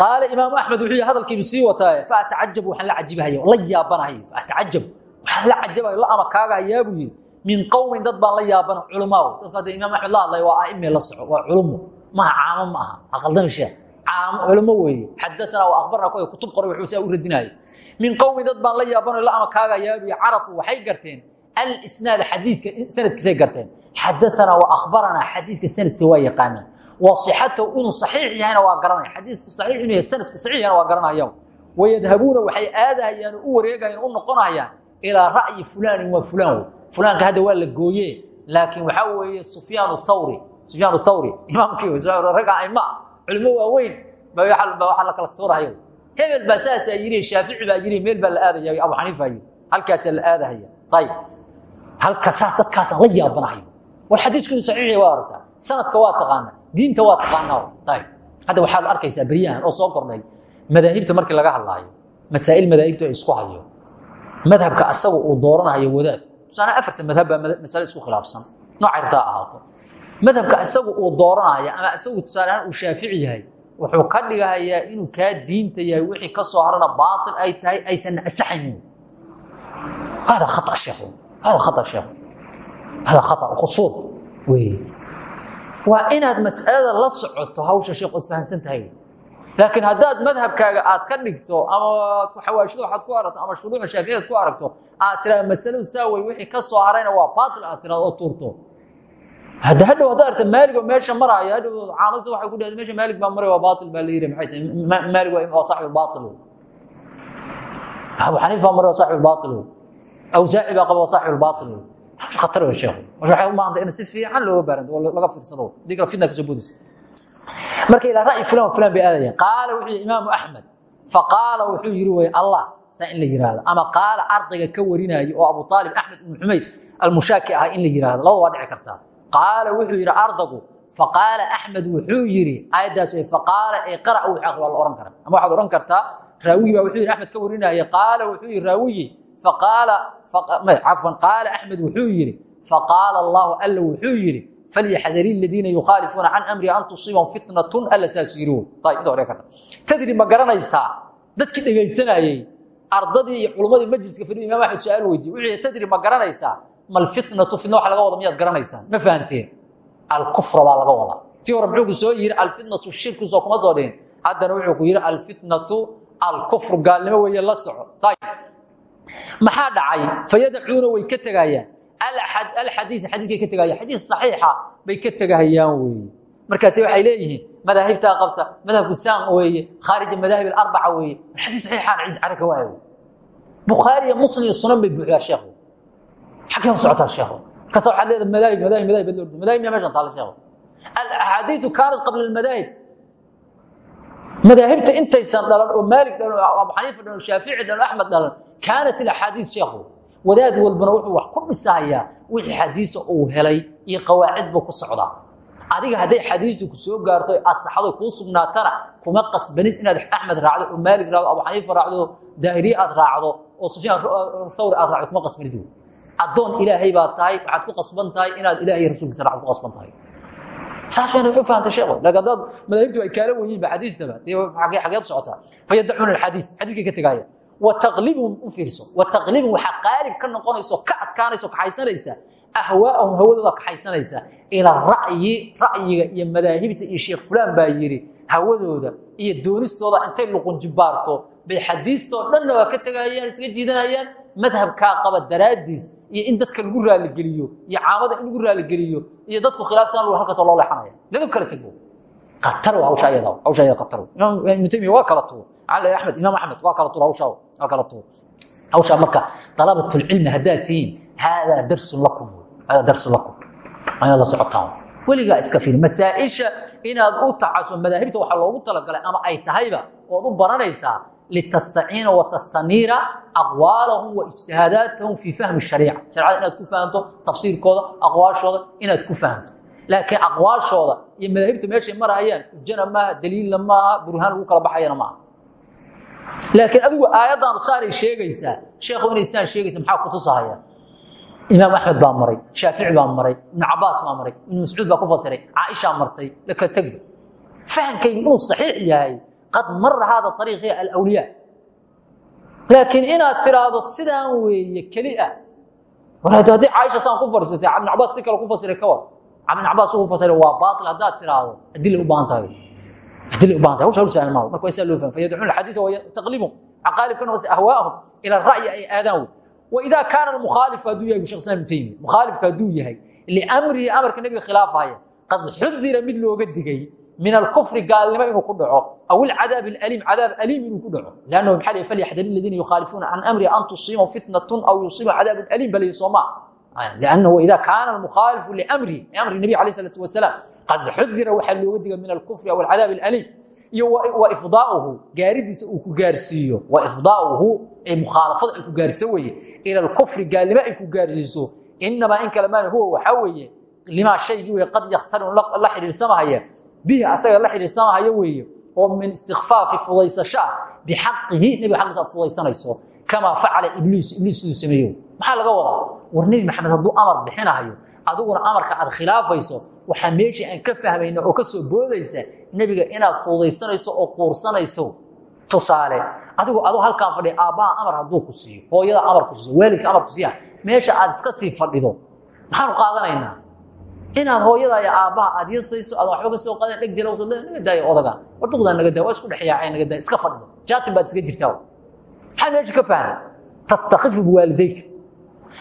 qaala imaamu axmed wuxuu hadalkiibu sii wataaye faatacajab waxaan la cajibahaya la yaabanahay faatacajab waxaan la cajabayo la ama kaaga hayaa buu min qowmin dad baan la yaabana culamaa dadku imaam axmed la waa aime la soco waa culumo maha caamo ma aha. Aqaldami sheekh. Caamo culimo weeye. Xadaanaa wa akhbarna kuwa kutub qoray wuxuu saa u radinaya min qowmin dad baan la yaabanayo la ama kaaga hayaa buu waxay garteen alisnaad xadiiska sanadkiisay garteen. Xadaanaa wa akhbaranaa xadiiska sanadkiisa waa yaqaanaan wa sixatahu inuu saxiix yahayna waa garanaya xadiisku saxiix inuu sanadku saxiix yahayna waa garanaya wayadhabuuna waxay aadahayaan u wareegayaan u noqonayaan ilaa ra'yi fulaanin waa fulaan wey fulaanka hadda waa la gooye laakiin waxaa weeye sufyaan thawri sufyaan thawri imaamkii ragga aima culimo waaweyn ba waxaa la kala tuurahayo hebel baa saasaa yiri shaafici baa yiri meel baa la aadaya abu xaniifa yiri halkaasaa la aadahaya ayib halka saas dadkaasaan la yaabanahayo war xadiisku inuu saxiix waa aragtaa sanadka waa taqaanaa diinta waa taqaanaa ayib hadda waxaad arkaysaa beryahan oo soo kordhay madaahibta markii laga hadlaayo masaa'il madaahibta isku hayo madhabka asaga uu dooranayo wadaad. Tusaale afarta madhab baa masale isku khilaafsan. Nooca irtaa ahaato. Madhabka asagu uu dooranayo ama asagu tusaale ahaan uu shaafici yahay wuxuu ka dhigahayaa inuu kaa diinta yahay wixii ka soo harana baatil ay tahay aysan asaxaynin hada khata sheekhu. Hada khata sheekhu. Hada khata qusuur weeye. Waa inaad mas'alada la socoto hawsha sheekh ood fahamsan tahay laakiin haddaad madhabkaaga aad ka dhigto ama xawaashida waxaad ku aragto ama shuruuca shaaficiyad ku aragto aad tiraada masaladu saa wey wixii ka soo harayna waa baatil aad tiraado oo tuurto hadda hadhow haddaad oo meesha maraayo hadhow caamadda waxay ku dhahday meesha maalig baa maray waa baatil baa la maxay tahay maalig waa saaxib baatil abu xaniifa maray waa saaxib baatil awsaaci baa qaba waa saaxib baatil khatar wey sheekhu waxay u baahantay in si fiican looga baaran laga fiirsado haddii kale fitna ka soo boodaysa marka ilaa ra'yi fulan fulan bay aadayaan qaala wuxuu yidhi imaamu axmed. Faqaala wuxuu yidhi wey allah. Saa in la yidhaahdo ama qaala ardayga ka warinaayo oo abu aalib axmed ibnu xumayd almushaaki ahaa in la yidhaahdo labada waa dhici kartaa. Wuxuu yidhi ardaygu faqaala axmed wuxuu yidhi aayaddaas faqaala ee qara waa la ohan karaa. Ama waxaad ohan kartaa raawigi baa wuxuu yidhi axmed ka warinaayo qaala wuxuu yidhi raawigi faqaala cafwan qaala axmed wuxuu yidhi faqaala allahu alla wuxuu yidhi falyaxdari aladiina yukhaalifuuna can amri an tusiibahum fitnatun alla saas yiri ayib inta hore karta tadri ma garanaysaa dadkii dhegaysanayey ardadii iyo culummadii majliska fadhiya imaam axmed su'aal weydiye wuxuu yidhi tadri ma garanaysaa mal fitnatu fitna waxa laga wada miyaad garanaysaan ma fahanteen alkufra baa laga wadaa tii hore muxuu ku soo yidhi alfitnatu shirku soo kuma soo dhihin haddana wuxuu ku yidhi alfitnatu alkufru gaalnimo weeye la soco maxaa dhacay fayadacuuna way ka tegayaan alxadii xadiikay ka tegayaan xadiis saxiixa bay ka tegahayaan markaasi waxay leeyihiin madaahibtaa qabta madhabku saam weeye khaarija madaahib alarbaca weeye xadiis saxiixaan cid caraka waaya bukhaari iyo muslim iyo sunan bay buuxiyaa sheekhu xaggee u socotaa sheekhu markaasa waxaad leedahay madaahib madaahib madaahib bad ordi madaahib miyaa meeshan taala sheekhu alaxaadiisu kaanat qabla almadaahib madaahibta intaysan dhalan oo maalik dhalan oo abu xaniifa dhalan oo shaafici dhalan oo axmed dhalan kaanat ilaxaadiis sheekhu wadaad walbana wuxuu wax ku dhisahayaa wixii xadiisa uu helay iyo qawaacid buu ku socdaa. Adiga hadday xadiistu ku soo gaarto asaxado kuu sugnaatana kuma qasbanid inaad axmed raacdo oo maalig raacdo abu xaniifa raacdo daahiriye aad raacdo oo sufyaan thawri aad raacdo kuma qasbanid addoon ilaahay baad tahay waxaad ku qasban tahay inaad ilahay rasuulkiisa raacdo ku qasban tahay. Saas wayna wuxuu fahantay sheekhu. Laakiin haddaad madaahibtu ay kaala wenyiin ba xadiistaba dee xageed socotaa fayadacuuna alxadiis xadiiskay ka tegaaya wataqlibhum u fiirso wataqlibhum waxaa qaalib ka noqonaysa ka adkaanaysa kaxaysanaysa ahwaa'ahum hawadooda kaxaysanaysa ila ra'yi ra'yiga iyo madaahibta iyo sheekh fulaan baa yidhi hawadooda iyo doonistooda intay luqunjibaarto bay xadiistoo dhanna waa ka tegahayaan iskaga jiidanayaan madhabkaa qaba daraaddiis iyo in dadka lagu raaligeliyo iyo caamada in lagu raaligeliyo iyo dadku khilaafsan halkaasoo loo leexanaya laga kala tego qatar hawsha ayada qatar ibnu taymiya waa kala tuur axmed imaam axmed waa waa kala tuur hawsha marka dalabatul cilmi haddaad tihiin haadaa darsun lakum haadaa darsun lakum inaad la socotaan. Weligaa iska fiir masaa-isha inaad u tacaso madaahibta waxaa loogu talagalay ama ay tahayba ood u baranaysaa litastaciina watastaniira aqwaalahum wa ijtihaadaatahum fii fahmi shariica. Sharcada inaad ku fahanto tafsiirkooda aqwaashooda inaad ku fahanto. Laakiin aqwaashooda iyo madaahibta meeshay marahayaan xujana maaha daliilna maaha burhaan lagu kala baxayana maaha laakiin adigu aayaddan saanay sheegaysaa. Sheekhu inay saan sheegaysa maxaa kutusahaya imaam axmed baa maray shaafici baa maray ibnu cabaas baa maray ibnu mascuud baa ku fasiray caaishaa martay la kala tegba fahamkaygu inuu saxiix yahay qad mara haada ariiqi alawliyaa. Laakiin inaad tiraahdo sidaan weeye keli ah haddii caaisha saan ku farsatay ibnu cabaas si kale ku fasiray ka war. Ibn cabaas uu fasiray waa baatil haddaad tiraahdo adila u baahan dil ubahanta hawsha hawl sahlan maaha marka waa saa loo fahmay fayadcuuna alxadiisa waytaqlibum caqaalib ka noqotay ahwaa'ahum ila ra'yi ay aadaan wey waida kaana almukhaalifu hadduu yahay bu shekh islam ibn taymiya mukhaalifka hadduu yahay liamrihi amarka nebiga khilaafaya qad xudira mid looga digay min alkufri gaalnimo inuu ku dhaco aw ilcadaab aliim cadaab aliim inuu ku dhaco lannahu maxaa lay falyaxdari aladiina yukhaalifuuna can amrihi an tusiibahum fitnatun aw yusiibahum cadaabun aliim balay soo maa lannahu ida kaana almukhaalifu liamri amri nabi alayh salaatu wasalaam qad xudira waxaa looga diga min alkufri aw alcadaab alaliim iyo wa ifdaauhu gaaridiisa uu ku gaarsiiyo wa ifdaauhu ee mukhaalafada ay ku gaarsiiso weeye ila alkufri gaalnimo ay ku gaarsiiso inamaa in kale maana huwa waxaa weeye limaa shaygii wey qad yakhtarinu la xidhiirsamahaya bihi asaga la xidhiirsamahaya weeye oo min istikfaafi fudaysasho ah bixaqihi nebiga xaqiisa aad fudaysanayso kamaa facala ibliis ibliis siduu sameeyo. Maxaa laga wadaa? War nebi maxamed hadduu amar bixinahayo adiguna amarka aad khilaafayso waxaa meeshii aan ka fahmayna oo ka soo boodaysa nebiga inaad fudaysanayso oo quursanayso. Tusaale adigu aduu halkaan fadhiya aabbaha amar hadduu ku siiyo hooyada amar ku siiso waalidka amar ku siiya meesha aad iska sii fadhido. Maxaanu qaadanaynaa? Inaad hooyada iyo aabbaha aad yasayso aad waxba ka soo qadan dheg jira naga daaya odaga war duqdaa naga waa isku dhexyaacay naga daaya iska fadhido. Jaatin baad iska jirtaa maxaa meesha ka fahma tastakifu biwaalidayka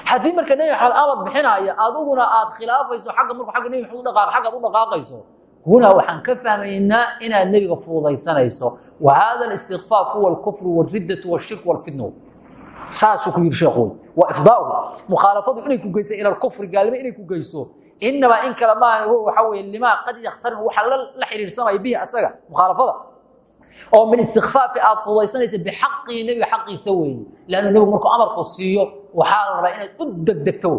haddii marka nebi maxamed amar bixinaya adiguna aad khilaafayso agga markuu agga nebi maxamed udhaqaaq xaggaad u dhaqaaqayso hunaa waxaan ka fahmaynaa inaad nebiga fududaysanayso wa hada alistikfaaf huwa alkufru wariddatu washirk walfitno saasuu ku yidhi sheekhu waa ifdaauhu mukhaalafadu inay ku geysa ila alkufri gaalnimo inay ku geyso inamaa in kale maahan waxaa weye limaa qad yakhtarimu waxa la xiriirsamaya bihi asaga mukhaalafada oo min istikfaafi aad fudaysanaysa bixaqii nebiga xaqiisa weeye lanna nebigu markuu amarku siiyo waxaa la rabaa inaad u degdegto.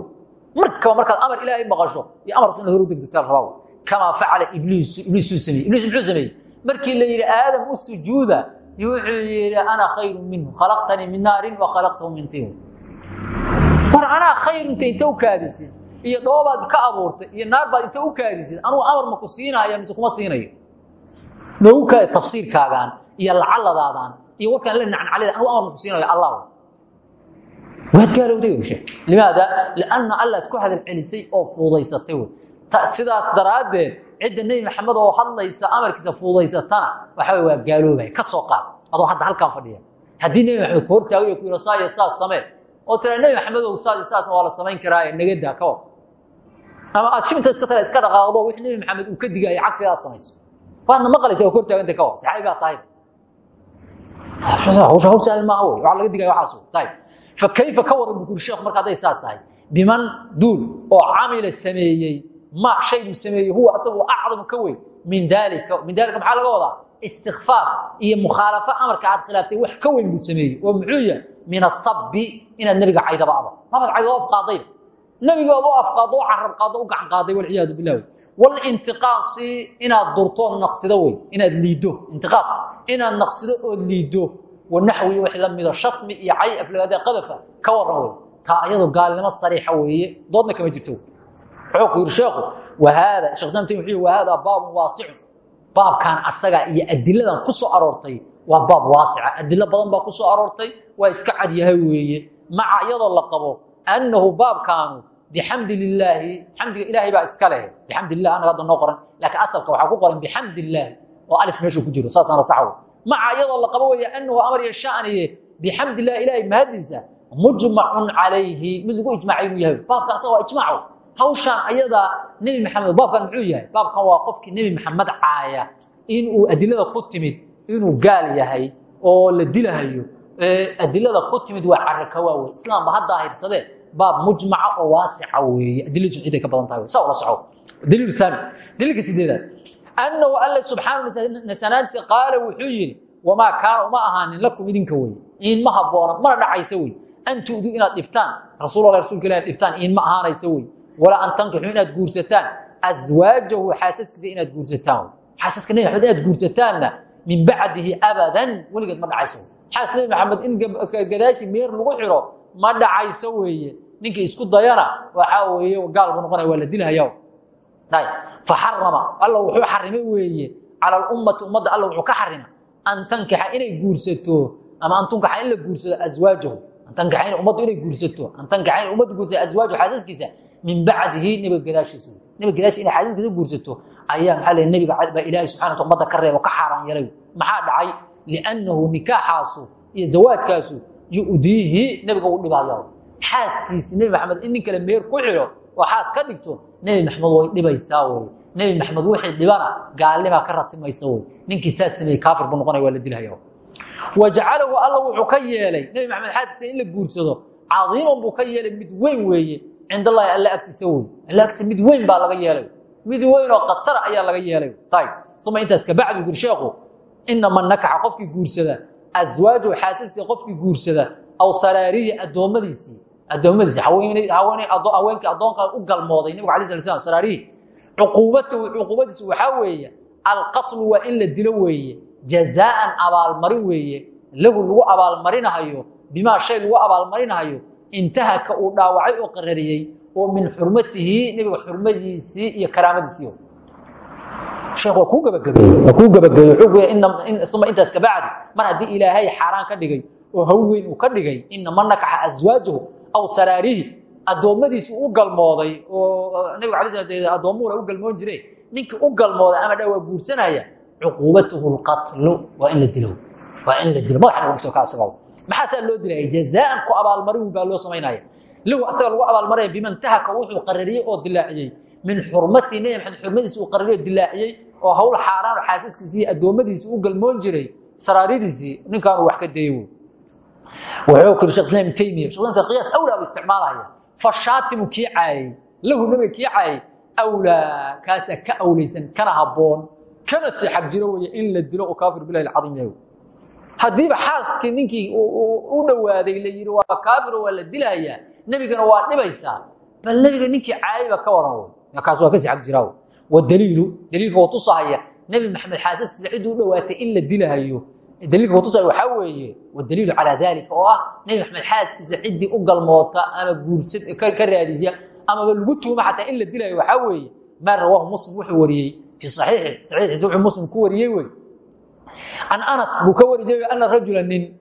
Markaba markaad amar ilaahay maqasho iyo amarkaas inaad hor u degdegta la rabaa. Kamaa facala ibliisu ibliisuu sameeyey. Ibliis muxuu sameeyey? Markii la yidhi aadam u sujuuda. Wuxuu yidhi ana khayru minhu khalaqtanii min naarin wa khalaqtahu min tiin. War anaa khayrunta inta u kaadisid iyo dhoobaad ka abuurtay iyo naar baad inta u kaadisid anugu amar maku siinaya mise kuma siinayo noogu kaadi tafsiirkaagaan iyo lacaladaadaan iyo warkaan la nacnacalida anugu amar maku siinayo allah. Waad gaalowday ogshe limaada? Lianna allaad ku hadal celisay oo fuudaysatay sidaas daraaddeed cidda nebi maxamed oo hadlaysa amarkiisa fuudaysatana waxa wey waa ka soo qaad. Adoo hadda halkaan fadhiya. Haddii nebi maxamed ku hortaagayo ku yidha saas samee oo tira nebi maxamedow saas saas waa la samayn karaaye nagadaa ka war ama aad shibinta iska tara iska dhaqaaqdo wix nebi maxamed uu ka digaayo cagsiga aad samayso waadna maqlaysa waa ku hortaaganta ka saxaabi baa tahay. Hawsha hawl sahal maaha wey waxaa laga digaya waxaas wey tahay. Fakayfa ka waran bukuri sheekhu marka hadday saas tahay biman duul oo camila sameeyey ma shay buu sameeyey huwa asagu acdamu ka weyn min daalika min daalika maxaa laga wadaa? Istikfaaf iyo mukhaalafo amarka aad khilaaftay wax ka weyn buu sameeyey. Oo muxuu yahay min asabi inaad nebiga caydaba aba. Mabaad caydoo afqaadayba nebiga ood u afqaado u carab qaado u gacan qaaday walciyaadu bilah walintiqaasi inaad durto naqsido wey inaad liiddo intiqaas inaad naqsido oo liiddo wanaxwi wix la mido shatmi iyo cay aflagaade qadafa ka waran wey taa gaalnimo sariixa weeye doodna kama jirto wuxuu ku yidhi sheekhu wahaada sheekh islam taymi wuxuu wahaada baabun waasicun baabkan asaga iyo adiladan ku soo aroortay waa baab waasica adilo badan baa ku soo aroortay waa iska cad yahay weeye maca iyadoo la qabo annahu baabkaanu bixamdi lilaahi xamdiga ilaahay baa iska leh. Bixamdi lillah anaga hadda noo qoran. Laakiin asalka waxaa ku qoran bixamdi illaahi oo alif meesha ku jiro saasaana sax wey maca iyadoo la qabo weeye annahu amar iyo shaniye bixamdi illah ilaahay mahadiisa mujmacun calayhi. Mid lagu ijmaacay inuu yahay. Baabka asaga waa ijmaac hawshaan ayadaa nebi maxamed baabkan muxuu yahay? Baabkan waa qofkii nebi maxamed caaya. Inuu adilada ku timid inuu gaal yahay oo la dilahayo. Adilada ku baab mujmaca oo waasica weeye. Adiladiisu ciday ka badan tahay. Saa ula soco daliil aani daliilka sideedaad. Annahu alla subxaana nasanaantiisa qaala wuxuu yidhi wamaa kaana uma ahaanin lakum idinka weye iinma habboona mana dhacaysa wey an tu'duu inaad dhibtaan rasuul rasulka inaad dhibtaan iinma ahaanaysa wey walaa an tankixuu inaad guursataan. Aswaajahu xaasaskiisa inaad guursataan. Xaasaska nebi maxamed inaad guursataanna min bacdihi abadan weligeed ma dhacaysa xaas nebi maxamed in gadaashi meer lagu xiro ma dhacayso weeye? Ninkii isku dayana? Waxaa weeye gaal buu noqonaya waa la dilhaya faxarama alla wuxuu xarimay weeye. Cala alummati ummadda alla wuxuu ka xarima an tankixa inay guursato ama an tunkaxa in la guursado aswaajahu an tankixa in ummaddu inay guursato. An tankixa in ummaddu guursato aswaajahu xaasaskiisa. Min bacdihi nebiga gadaashiisa nebiga gadaashi inay xaasaskiisa guursato ayaa maxaa leeyahay nebiga baa ilaahay subxana wata ummadda ka reebo ka xaaraan yeelay maxaa dhacay? Liannahu nikaaxaasu iyo zawaadkaasu yu'diihi nebiga uu dhibaya xaaskiisi nebi maxamed in nin kale meher ku xidho oo xaas ka dhigto nebi maxamed way dhibaysaa wey nebi maxamed wixii dhibana gaalnibaa ka ratimaysa wey ninkii sameeyey kaafir buu noqonaya waa la dilhaya wajacalahu alla wuxuu ka yeelay nebi maxamed xaaskiisa in la guursado cadiiman buu ka yeelay mid weyn weeye cind alla agtiisa wey alla agtiisa mid weyn baa laga yeelay mid weyn oo khatara ayaa laga yeelay ayb uma intaas kabacdi guri sheekhu ina man nakaxa qofkii guursada aswaajahu xaasaskiisa qofkii guursada aw saraarihi addoommadiisii addoommadiisi haweenkii addoonkaa u galmooday nabiga alay sala slam saraarihi cuquubatahu waxaa weeye alqatlu waa in la dilo weeye jazaaan abaalmarin weeye lahu lagu abaalmarinahayo bimaa shay lagu abaalmarinahayo intahaka uu dhaawacay oo qarariyey oo min xurmatihi nebiga xurmadiisii iyo karaamadiisii sheekh waa kuu gabagabeeyey. Waa kuu gabagabeeyey. Wuxuu kuya uma intaas kabacdi mar haddii ilaahay xaaraan ka dhigay oo hawl uu ka dhigay ina man nakaxa aswaajahu aw saraarihi addoommadiisu u galmooday oo nabiga alay sla addoommuhuna u galmoon jire ninkii u galmooday ama dha waa guursanaya cuquubatahu lqatlu waa in la dilo in la dilo. Madaxa lagu dhifto ka asaga maxaasaa loo dilaya jazaan ku abaalmarin baa loo samaynaya lahu asaga lagu abaalmaraya biman tahaka wuxuu qarariyey oo dilaaciyey min xurmatii nebi maxamed xurmadiisi uu qarariyo dilaaciyey oo hawl xaaraan oo xaasaskiisii addoommadiisii u galmoon jiray saraaridiisii ninkaanu wax ka dayey wuxuu kuri shekh islam taymiya shekh islam qiyaas awlaa buu isticmaalaya. Fashaatimu kii caayay lahu nabiga kii caayay awlaa kaasaa ka awlaysan kana habboon kana si xag jiro weeye in la dilo oo kaafir bilahi alcadiim yahay. Haddiiba xaaskii ninkii u dhowaaday la yidhi waa kaafiro waa la dilayaa nebigana waa dhibaysaa bal nebiga ninkii caayayba ka waran wey kaas waa kasi xag jiraa wey wadaliilu daliilka waa tusahaya nebi maxamed xaasaskiisa cidduu u dhowaatay dilahayo daliilka waa tusahaya waxaa weeye wadaliilu calaa dalika oo ah maxamed xaaskiisa ciddii u galmoota ama guursad ka raadisya amaba lagu tuuma xataa in la dilayo waxaa weeye maa rawaahu muslim wuxuu wariyey fi saxiixi saxiixiisa wuxuu muslim ku wariyey wey can anas buu ka wari jiray ana rajula nin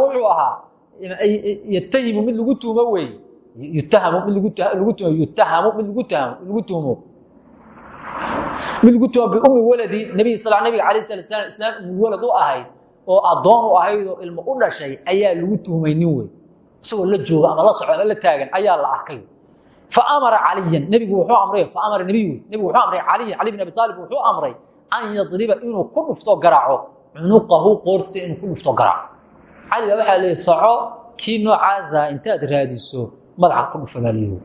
wuxuu ahaa yatahimu mid lagu tuumo weeye yutahamu mid lagu tuumo yutahamu mid lagu tahamo lagu tuumo mid lagu tuumo biummi waladi nabiy nabiga alayh salat slam islaan umul walad u ahayd oo addoon u ahayd oo ilmo u dhashay ayaa lagu tuhmay nin wey la jooga ama la socda la taagan ayaa la arkay. Faamara caliyan nebigu wuxuu amray faamara nebiyu nebigu wuxuu amray caliyan cali bin abi taalib wuxuu amray an yadriba inuu ku dhufto garaaco cunuqahu qoortiisa inuu ku dhufto garaaco cali baa waxaa leeyahy soco kii intaad raadiso madaxa ku dhufa baa leeyahy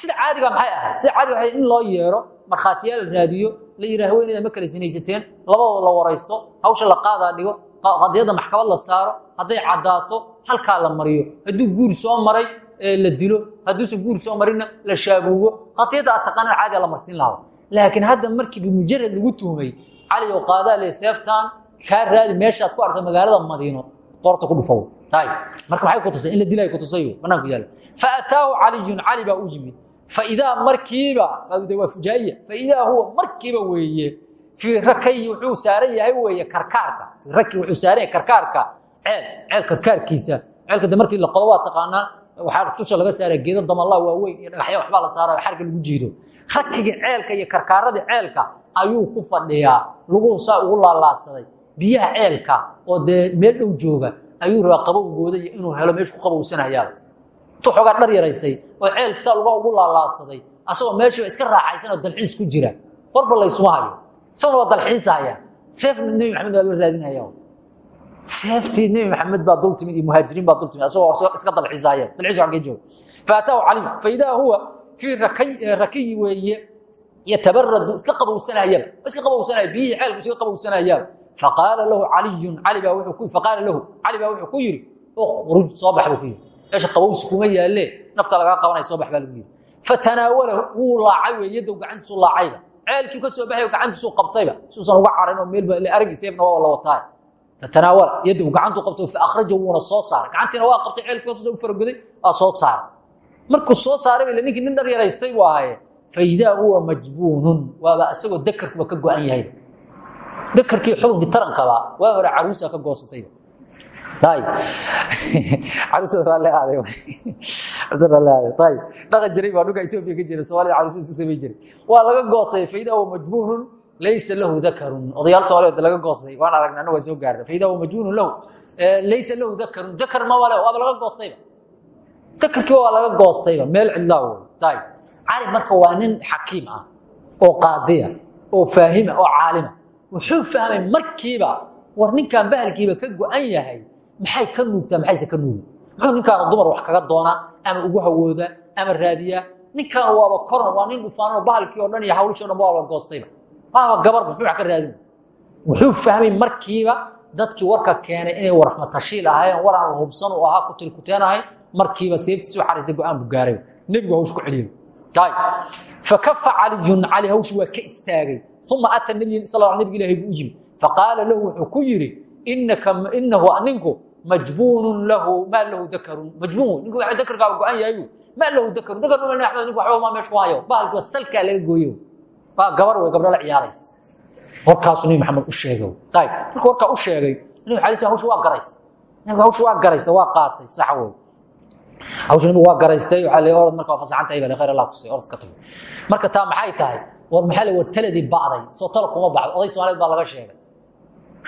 sida caadiga maxay ahayd? Sida caadiga waxay in loo yeero markhaatiyaal la raadiyo la yidhaha haweeneyda ma kala sinaysateen labadooda la waraysto hawsha la qaadaa dhigo qadiyadda maxkamad la saaro hadday caddaato halkaa la mariyo. Hadduu guur soo maray la dilo hadduusan guur soo marinna la shaabuugo. Qadiyadda aad taqaanaan caadiga la marsiin lahaa. Laakiin hadda markii bimujarad lagu tuhmay cali oo qaadaa le seeftaan raadi meeshaad ku arta magaalada madiino qoorta ku dhufow ataahu caliyun cali baa u yimid fa idaa markiiba waa fujaa'iya fa idaa huwa markiiba weeye fii rakay wuxuu saaran yahay weeye karkaarka raki wuxuu saaran yahay karkaarka ceel ceel karkaarkiisa ceelka markii la qodo waa taqaanaa waxaa tusha laga saara geeda damallaa waaweyn iyo dhagaxya waxbaa la saara xarga lagu jiido rakiga ceelka iyo karkaaradii ceelka ayuu ku fadhiyaa lagu saa ugu laalaadsaday biyaha ceelka oo dee meel dhow jooga ayuu rabaa qabowgooda iyo inuu helo meeshu ku qabowsanayaa intuu xoogaa dhar yaraystay oo ceelka saa luga ugu laalaadsaday asagoo meeshiiba iska raaxaysan oo dalxiis ku jira. Warba laysuma hayo. Isaguna waa dalxiisahaya seefna nebi maxamed waa la raadinaya seeftii maxamed baa dul timid iyo baa dul asagoo iska dalxiisahaya dalxiis xagee jooga. Faataahu cali faidaa huwa fii rakiyi weeye yatabaradu iska qabowsanayaba iska qabowsanaya biyihii ceelku iska qabowsanayaba faqaala lahu caliyun cali baa wuxuu ku yidhi ukhruj soo bax buu ku yidhi meesha qabowsi kuma yaalle nafta lagaa qabanaya soo bax baa lagu yidhi fatanaawalahu wuu laacay wey yadow gacantiisu laacayba ceelkii ka soo baxay gacantiisuu qabtayba suusan uga carin oo meelba aragii seefna waa la wataay fatanaawala yadow gacantuu qabtay fa akhraja wuuna soo saaray gacantiina waa qabtay ceelkii ka soo u faragoday waa soo saaray markuu soo saaray bale ninkii nin dhar yaraystay buu ahaye faidaa huwa majbuunun waaba isagoo dakarkuba ka go-an yahay dakarkii xukunkii tarankaba waa hore caruusa ka ayib dhaqan jiray baa dhulka Ethiopia ka jira Soomaalida caruusada isku sameey jiray. Waa laga goosay faidaa huwa majbuunun laysa lahu dakarun odayaal Soomaaliyeed laga goosay waan aragnaa anagu soo gaarnay faidaa huwa majbuunun lahu laysa lahu dakarun dakar ma wale waa laga goostayba dakarkii waa laga goostayba meel cidlaa wey ayib cali marka waa nin xakiim ah oo qaadiya oo faahima oo caalima wuxuu fahmay markiiba war ninkan bahalkiiba ka go-an yahay maxay ka nuugtaa maxayse ka nuugi muxuu ninkaana dumar wax kaga doonaa ama ugu hawooda ama raadiyaa ninkaan waaba koran waa nin dhufaanoo bahalkii o dhan iyo hawlishii o dhan waa la goostayba waaba gabarba ka raadin? Wuxuu fahmay markiiba dadkii warka keenay inay warxmatashiil ahaayeen war aan la hubsan u ahaa kutiri kuteen ahay markiiba seeftiisu xariistay go'aan buu gaaray. Nebigu hawsh ku celiyo fakafa caliyun cali hawshi waa ka istaagay uma ata nabiy sal nabig ilahi buu u yimi faqaala lahu wuxuu ku yidhi inahu ninku majbuunun lahu maa lahu dakarun majbuun ninku waa dakarkaaba go-an yahay maa lahu dakarun dakar ma axmed ninku waxba maa meesha ku hayo bahalki waa salkaa laga gooyo waa gabar wey gabdho la ciyaaraysa warkaasuu nabi maxamed u sheegay ayb markuu warkaa u sheegay nabi alay slam hawshi waa garaystay nabiga hawshi waa garaystay waa qaatay sax wey hawsha nabigu waa garaystay waxaa la orod marka waa fasaxantahay baa khayr allah kusay orod iska tagay marka taa maxay tahay? War maxaa la war taladii soo tala kuma baxdo oday soomaaliyeed baa laga sheegay.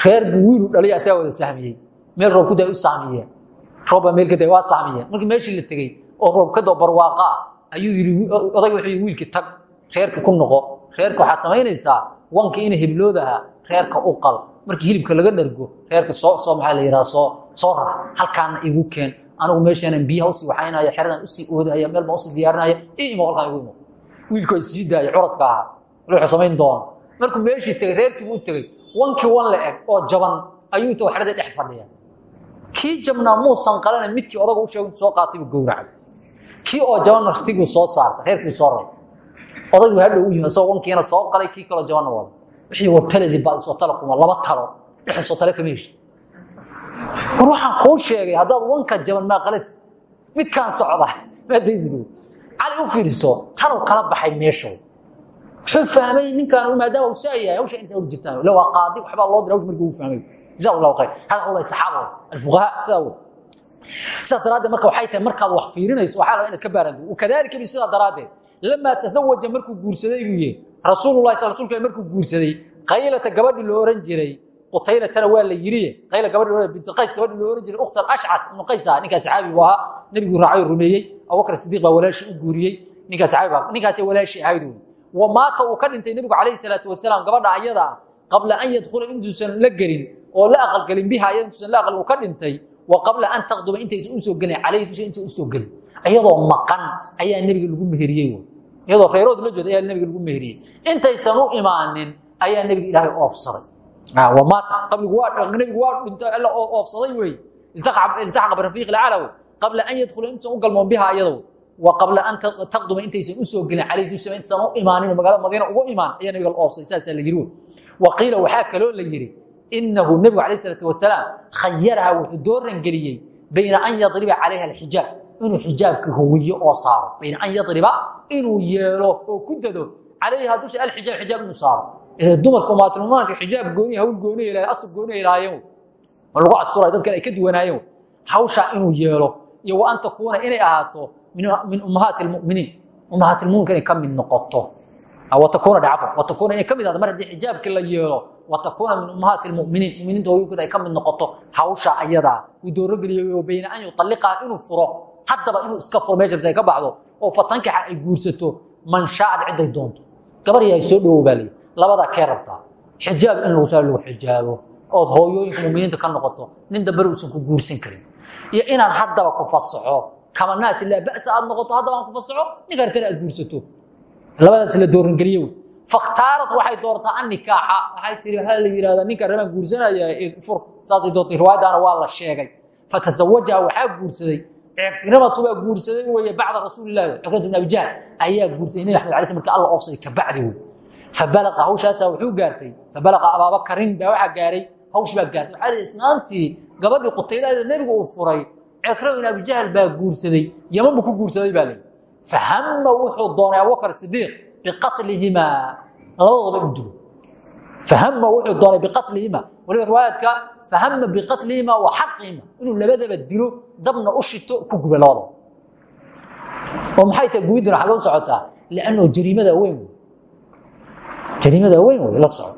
Reer buu wiilu dhaliya asagaa wada sahmiyey meel roob ku day u sahmiyeen roob meel ka day waa sahmiyeen markii meeshii la tegey oo roob ka doo barwaaqa ayuu yidhi odayga wuxuu wiilkii tag reerka ku noqo. Reerka waxaad samaynaysaa wankii ina hiblooda ahaa reerka u qal. Markii hilibka laga dhargo reerka soo soo maxaa la yidhaha soo soo halkaana igu keen anigu meeshaanan biyaha u sii waxaynaya xeradan u sii oodaya meel baan u sii diyaarinaya ii imo halkaan imo wiilku ay sii daayay curadka ahaa. Wuxuu samayn doona markuu meeshii tegey reerkiibu u tegey wankii wan la eg oo jaban ayuu tago xeradii dhex fadhiya kii jabnaa muusan qalana midkii odaga u sheegay soo qaatay buu gowracay. Kii oo jaban martiguu soo saartay reerkii soo ray. Odaygu hadhow u yimi isagoo wankiina soo qalay kii kaloo jabanna wada. Wixii war taladii baa iswa tala kuma laba talo. Dhexisoo tale kama heshi war waxaan kuu sheegay haddaad wanka jaban maa qalad midkaan socda. Maadaysgu cali u fiiriso talow kala baxay meeshow wuxuu fahmay ninkaan maadaama uu saa yahay hawsha inta hor jirtaan. La waa qaadi waxbaa loo diray hawsha markii uu fahmay. Jazaa allahu khayr hada hawlay saxaaba alfuqaha sidaa wey sidaa daraaddeed marka waxay tahay markaad wax fiirinayso waxaa laga inaad ka baaranto wakadalika bi sidaa daraaddeed. Lamaa tasawaja markuu guursaday buu yihi rasuulullahi sal rsulka markuu guursaday qaylata gabadhii loo oran jiray qutaylatana waa la yiriye qayla gabadhi binti qays gabadhii loo oran jiray ukhtan ashcad ibnu qays ah ninkaa saxaabi buu ahaa nebigu raacay oo rumeeyey. Abubakar sidiiq baa walaashii u guuriyey. Ninkaa saxaabi baa ninkaasay walaashii ahayd wa maata uu ka dhintay nebigu calayhi salaatu wasalaam gabadha ayada ah qabla an yadkhula intuusan la gelin oo la aqalgelin biha ayada intuusan la aqalin uu ka dhintay. Wa qabla an taqduba intaysan u soo gelin calayhi dusha intay u soo gelin. Iyadoo maqan ayaa nebiga lagu meheriyey iyadoo reerood la jooda ayaa nebiga lagu meheriyey. Intaysan u imaanin ayaa nebiga ilaahay oofsaday qabligu waa alla oofsaday wey. Iltaxaqa birafiiq lacala wey qabla an yadkhula intaysan u galmoon biha iyada wa qabla an taqduma intaysan u soo gelin calayhi dusha intaysan u imaanin magaalada madiina ugu imaan ayaa nebiga la oofsaday la yiri wa qiila waxaa kaloo la yiri inahu nebigu calayh salaatu wasalaam khayaraha wuxuu dooran geliyey bayna an yadriba calayha alxijaab inuu xijaabka huwiyo oo saaro. Bayna an yadriba inuu yeelo oo ku dado calayha dusha alxijaab xijaab inuu saaro dumarka umaatilmumaanka xijaab gooni hawl gooni asr gooni ilaahayeen oo lagu asturay dadkan ay ka duwanaayeen hawsha inuu yeelo iyo wa an takuuna inay ahaato min ummahaati almu'miniin ummahaati almu'miniin inay ka mid noqoto. Wa takuuna dhacafo wa takuuna inay ka mid ahaato. Mar haddii xijaabkii la yeelo wa takuuna min ummahaati almu'miniin mu'miniinta hooyinkooda ay ka mid noqoto hawsha ayadaa uu doorogeliyey bayna an yutalliqaha inuu furo. Haddaba inuu iska furo meesha ay ka baxdo oo fatankaxa ay guursato man shaacad ciday doonto. Gabar yahay soo dhowow labadaa kee rabtaa xijaab in lagu lagu xijaabo. Ood hooyooyinka muminiinta ka noqoto nin dambena uusan ku guursan karin. Iyo inaan haddaba ku fasaxo kama naasi laa ba'sa aad noqoto haddaba aan ku fasaxo ninkaan kale aad guursato. Labadaas la doorangeliye wey fakhtaarat waxay doortaa an nikaaxa. Waxay tiri waxaa la yidhahdaa ninka rabaan guursanaya fur. Saasay doortay. Riwaayadaana waa la sheegay. Fatazawajaha waxaa guursaday. Cikrimatu baa guursaday weye bacda rasuulilahi cikrimatu bin abi jahl ayaa guursaday nabi axmed alay sl marka alla oofsaday kabacdi wey fabalaqa hawshaasaa wuxuu gaartay fabalaqa abaabakarin baa waxaa gaaray hawsh baa gaartay waxaa lihi isnaantii gabadhii qutaylaada nebigu uu furay cikrim bin abi jahl baa guursaday yaman buu ku guursaday baa leeyi fahama wuxuu doonay abubakar sidiiq biqatlihimaa labadoodaba in dilo fahama wuxuu doonay biqatlihima waliba riwaayadka fahama biqatlihima wa xaqihima inuu labadaba dilo dabna u shito ku guba oo maxay tahay gubiduna xagga u socotaa liannao jariimada weyn wey jariimada weyn wey la soco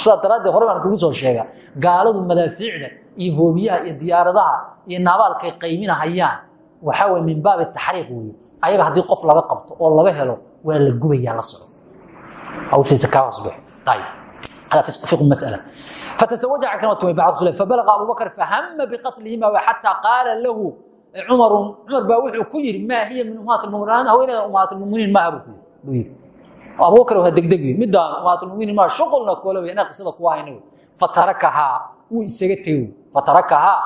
sidaa daraaddeed hore baan kugu soo sheega gaaladu madaafiicda iyo hoobiyaha iyo diyaaradaha iyo naabaalkay qayminahayaan waxaa weye min baabi taxriiq weeye ayaga haddii qof laga qabto oo laga helo waa la gubayaa la soco hawshiisa kaa hoosbax ayib هذا فقه المسألة فتزوج عكرمة بعد رسول الله فبلغ أبو بكر فهم بقتلهما وحتى قال له عمر عمر باوحي كير ما هي من أمهات المؤمنين أنا هو أمهات المؤمنين ما أبو كير abubakar waa degdegni midaan umaatmuminiin ma shuqulna koola wey inaa qisada kuwa hayna wey. Fatarakahaa wuu isaga tegey. Fatarakahaa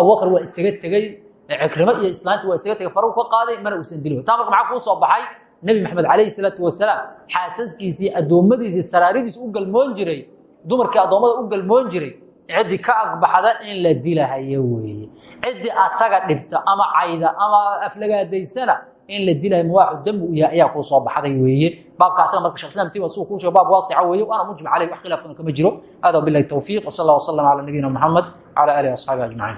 abubakar waa isaga tegey. Cikrimo iyo islaanta waa isaga tegey. Faruu ka qaaday mana uusan dilin. Taa marka maxaa kuu soo baxay? Nebi maxamed calayhi salaatu wasalaam xaasaskiisii addoommadiisii saraaridiisa u galmoon jiray. Dumarkii addoommada u galmoon jiray. Ciddii ka agbaxda in la dilahayo weeye. Ciddii asaga dhibta ama cayda ama aflagaadaysana in la dilahayo mawaaxu dambi u yahay ayaa kuu soo baxday weeye. Baabka asaga marka shekh islam tiwa suu kuu baab waasica weeye. Waana mujmac caleyh wax khilaafuna kama jiro. Hada billahi tawfiiq wasala allah wasalam cala nabiyina muxamed wcala alihi wasxaabihi ajmaciin